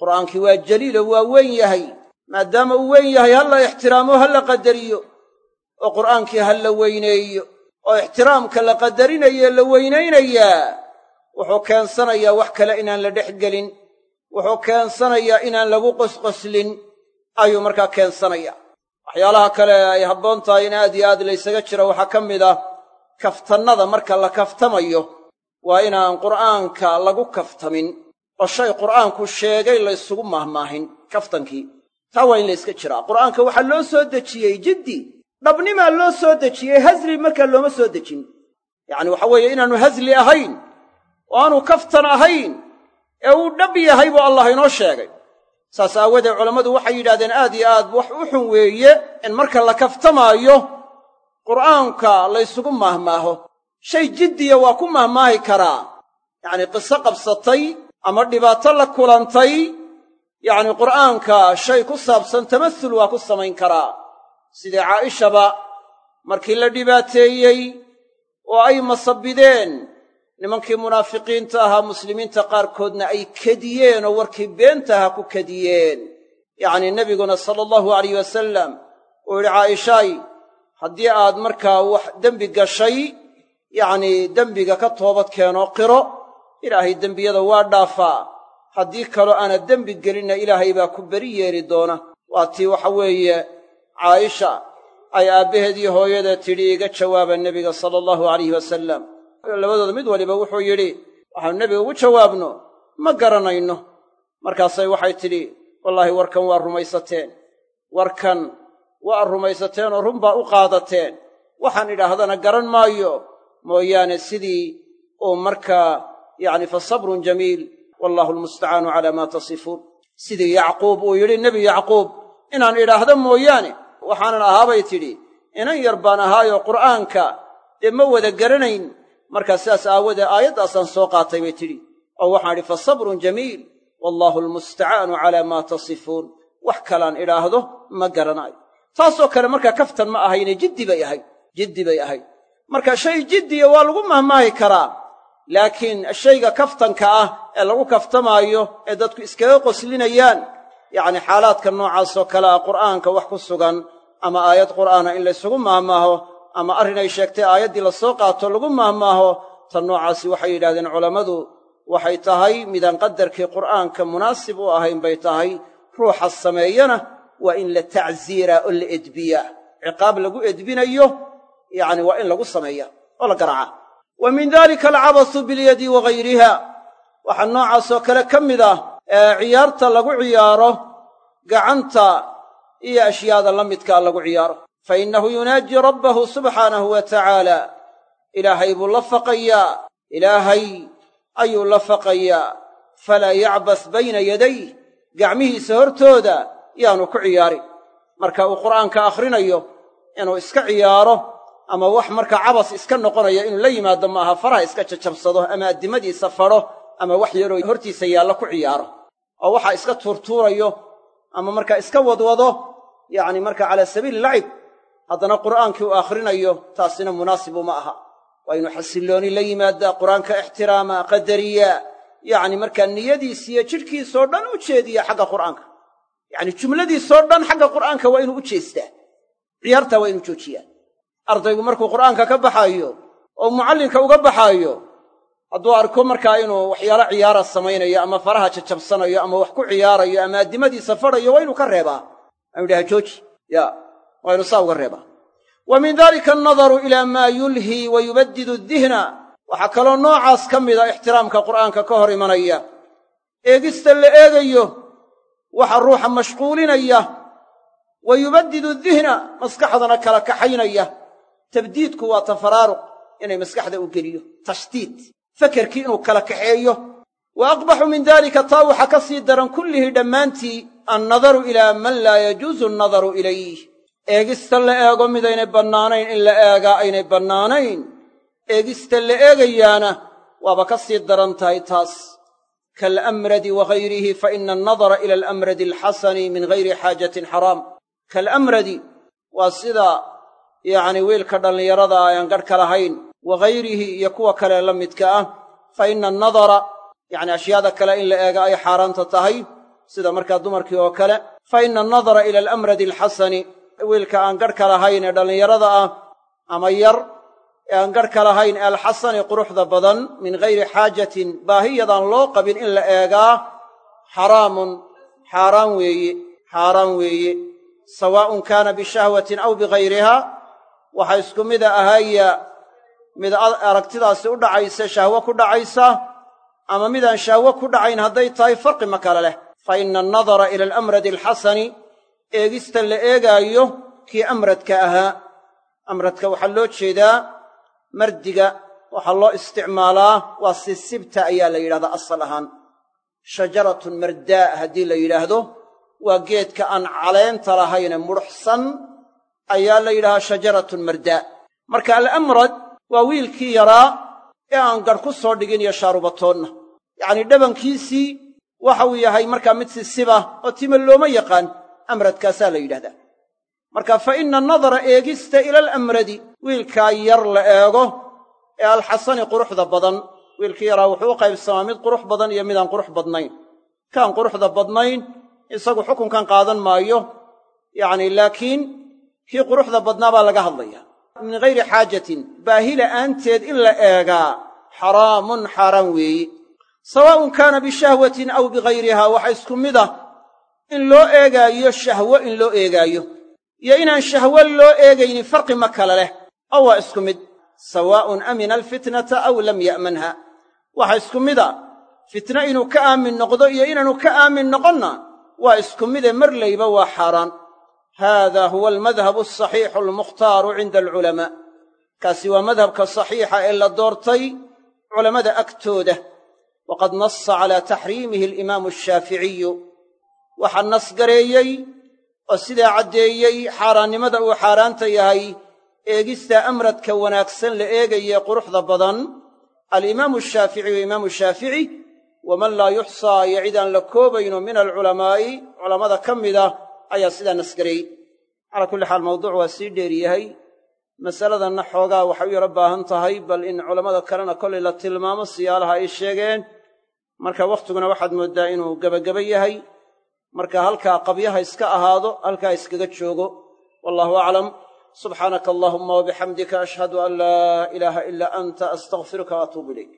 Qur'aankii waa jaliilo waa weyn yahay maadaama uu weyn yahay ha la ixtiraamo ha la qadariyo. Oo qur'aankii ha la weyneeyo oo ixtiraamka la qadarinayo la weynaynayaa wuxuu keensanayaa wax kale inaan la dhex gelin wuxuu keensanayaa inaan lagu qosqoslin ayuu markaa keensanaya. Waxyaalaha kale ay habboon tahay in aad iyo aad laysaga jiro waxaa ka mid ah kaftannada marka la kaftamayo waa inaan qur'aanka lagu kaftamin oo shay qur'aanku sheegay laysugu mahmaahin kaftankii. Taa waa in la yska jiraa. Qur'aanka waxaa loo soo dejiyey jiddi dhabnimaa loo soo dejiyey hasli markaa looma soo dejin. Yacni waxa weeye inaannu hasli ahayn oo aanu kaftan ahayn ee uu dhab yahay buu allah inoo sheegay. Saas aawadeed culammadu waxay yidhahdeen aad iyo aad wax u xun weeye in marka la kaftamaayo qur'aanka laysugu mahmaaho shay jiddiya waa ku mahmaahi karaa. Yacni qiso qabsatay ama dhibaato la kulantay yacni qur'aanka shay ku saabsan tamasul waa ku samayn karaa sidii caa'ishaba markii la dhibaateeyey oo ay masabideen nimankii munaafiqiinta ahaa muslimiinta qaarkoodna ay kediyeen oo warkii beenta ahaa ku kediyeen. Yacnii nebiguna sala allahu alayh wasalam uu yidhi caaishaay haddii aad markaa wax dembi gashay yacnii dembiga ka toobad keenoo qiro ilaahay dembiyada waa dhaafaa. Haddii kaloo aanad dembi gelinna ilaahay baa ku beri yeeli doona. Waa tii waxa weeye caayisha ay aabbaheed iyo hooyada tidhi iga jawaaba nebiga sala allahu alayhi wasalam labadooda mid waliba wuxuu yidhi waxaanu nebiga ugu jawaabno ma garanayno. Markaasay waxay tidhi wallaahi warkan waa rumaysateen. Warkan waa rumaysateen oo run baa u qaadateen. Waxaan idhaahdana garan maayo. Mooyaane sidii uu markaa yacni fa sabrun jamiil wallaahu almustacaanu calaa maa tasifuun. Sidii yacquub uu yidhi nebi yacquub inaan idhaahdo mooyaane waxaanan ahaabay tidhi inan yar baan ahaayoo qur'aanka dee ma wada garanayn? Markaa sidaas aawadee aayaddaasaan soo qaatay bay tidhi. Oo waxaan idhi fa sabrun jamiil wallaahu almustacaanu calaa maa tasifuun. Wax kalaan idhaahdo ma garanaayo taasoo kale markaa kaftan ma ahayne jiddi bay ahayd jiddi bay ahayd. Marka shay jiddiya waa lagu mahmaahi karaa laakiin shayga kaftanka ah ee lagu kaftamaayo ee dadku iskaga qoslinayaan yacni xaalaadka noocaasoo kale ah qur'aanka wax ku sugan ama aayad qur'aana in laysugu mahmaaho ama arrin ay sheegtay aayaddii la soo qaato lagu mahmaaho tan noocaasi waxay yidhahdeen culammadu waxay tahay midaan qadarkii qur'aanka munaasib u ahayn bay tahay ruuxa sameeyana waa in la tacsiiraa oo la edbiyaa ciqaab lagu edbinayo yacni waa in lagu sameeya oo la garaaca wa min dalika alcabasu bilyadi wagayriha waxaa noocaasoo kale ka mid ah ee ciyaarta lagu ciyaaro gacanta iyo ashyaada la midkaa lagu ciyaaro. Fa innahu yunaaji rabbahu subxaanahu wa tacaala. Ilaahay buu la faqayaa. Ilaahay ayuu la faqayaa. Falaa yacbas bayna yaday. Gacmihiisa hortooda yaanu ku ciyaarin. Marka uu qur'aanka akhrinayo inuu iska ciyaaro ama wax markaa cabas iska noqonaya inuu la yimaado ma aha faraha iska jajabsado ama addimadiisa fadho ama wax yaroo hortiisa yaallo ku ciyaaro. Oo waxa iska tuurtuurayo ama markaa iska wadwado yacni marka calaa sabiili lacib haddana qur'aankii uu akhrinayo taasina munaasibu ma aha. Waa inuu xasillooni la yimaadaa qur'aanka ixtiraama qadariya yacni markaa niyadiisiyo jidhkiisoo dhan u jeediya xagga qur'aanka. Yacni jumladiisoo dhan xagga qur'aanka waa inuu u jeestaa. Ciyaartaa waa inuu joojiyaa. Ardaygu markuu qur'aanka ka baxaayo oo mucallinka uga baxaayo hadduu arko markaa inuu waxyaalo ciyaara samaynayo ama faraha jajabsanayo ama wax ku ciyaarayo ama addimadiisa fadhayo waa inuu ka reebaa anu idhaha jooji ya waa inuu saa uga reebaa. Wa min dalika annadaru ilaa maa yulhii wa yubaddidu dihna. Waxaa kaloo noocaas ka mida ixtiraamka qur'aanka ka hor imanaya. Eegista la eegayo waxa ruuxa mashquulinaya. Wa yubaddidu dihna maskaxdana kala kaxaynaya. Tabdiidku waa tafaraaruq inay maskaxda u geliyo. Tashtiit fakerkii inuu kala kaxeeyo. Wa aqbaxu min dalika taa waxaa ka sii daran kullihii dhammaantii annadaru ilaa man laa yajuusu annadaru ilayh. Eegista la eego midaynay bannaanayn in la eegaa aynay bannaanayn. Eegista la eegayaana waaba ka sii daran tahay taas. Kaalamradi wa gayrihi fa ina annadara ila alamradi alxasani min gayri xaajatin xaraam kaalamradi waa sida yacni wiilka dhallinyarada ah aan garhka lahayn. Wa gayrihi iyo kuwa kale la midka ah. Fa ina annadara yacni ashyaada kale in la eega ay xaaraanta tahay sida markaa dumarkii oo kale fa ina annadara ila alamradi alxasani wiilka aan garhka lahayn ee dhallinyarada ah ama yar ee aan garhka lahayn ee alxasani quruxda badan min gayri xaajatin baahiyadaan loo qabin in la eegaa xaraamun xaaraan weeye xaaraan weeye sawaa'un kaana bishahwatin aw bigayriha waxaa isku mida ahaya mid aragtidaasi u dhacaysa shahwo ku dhacaysa ama midaan shahwo ku dhacayn hadday tahay farqi ma kale leh fa ina annadara ila alamradi alxasani eegista la eegaayo kii amradka ahaa. Amradka waxaa loo jeedaa mardiga waxaa loo isticmaalaa waa sisibta ayaa la yidhahdaa asal ahaan. Shajaratun mardaa haddii la yidhaahdo waa geedka aan caleenta lahayne mudhuxsan ayaa la yidhahaa shajaratun mardaa. Marka alamrad waa wiilkii yaraa ee aan garh ku soo dhigin iyo shaarubatoonna yacnii dhabankiisii waxa uu yahay markaa mid sisiba oo tima looma yaqaan amradkaasaa la yidhahdaa. Marka fa ina nadara eegista ila alamradi wiilkaa yar la eego ee alxasani quruxda badan. Wiilkii yaraa wuxuu u qaybsamaa mid qurux badan iyo midaan qurux badnayn. Kaan quruxda badnayn isagu xukunkan qaadan maayo yacni laakiin kii quruxda badnaa baa laga hadlaya min gayri xaajatin baahi la'aanteed in la eegaa xaraamun xaaraan weeye sawaa'un kaana bishahwatin aw bigayriha waxa isku mid ah in loo eegaayo shahwo in loo eegaayo iyo inaan shahwo loo eegaynin farqi ma kale leh oo waa isku mid. Sawaa'un amina alfitnata aw lam ya'manha waxa isku mid a fitno inuu ka aamin noqdo iyo inaanu ka aamin noqonna waa isku mide marlayba waa xaaraan. Haada huwa almadhabu asaxiixu almukhtaaru cinda alculamaa. Kaasi waa madhabka saxiixa ee la doortay culammada agtooda waqad nassa calaa taxriimihi alimaamu ashaaficiyu waxaa nasgareeyey oo sidaa caddeeyey xaaraannimada uu xaaraanta yahay eegista amradka wanaagsan la eegaye quruxda badan alimaamu ashaaficiyu imaamu shaafici waman laa yuxsaa iyo cid aan la koobayno min alculamaa'i culammada ka mida ayaa sidaa nasgareeyey calaa kulli xaal mawduuc waa sii dheer yahay masaladanna xoogaa waxay u yaro baahan tahay bal in culammada kalena kollay la tilmaamo siyaalaha ay sheegeen marka wakhtiguna waxaad mooddaa inuu gebageba yahay. Marka halkaa qabyaha iska ahaado halkaa iskaga joogo. Wallahu aclam. Subxaanaka allahuma wabixamdika ashhadu an laa ilaaha ilaa anta astaqfiruka waatuubu ilayk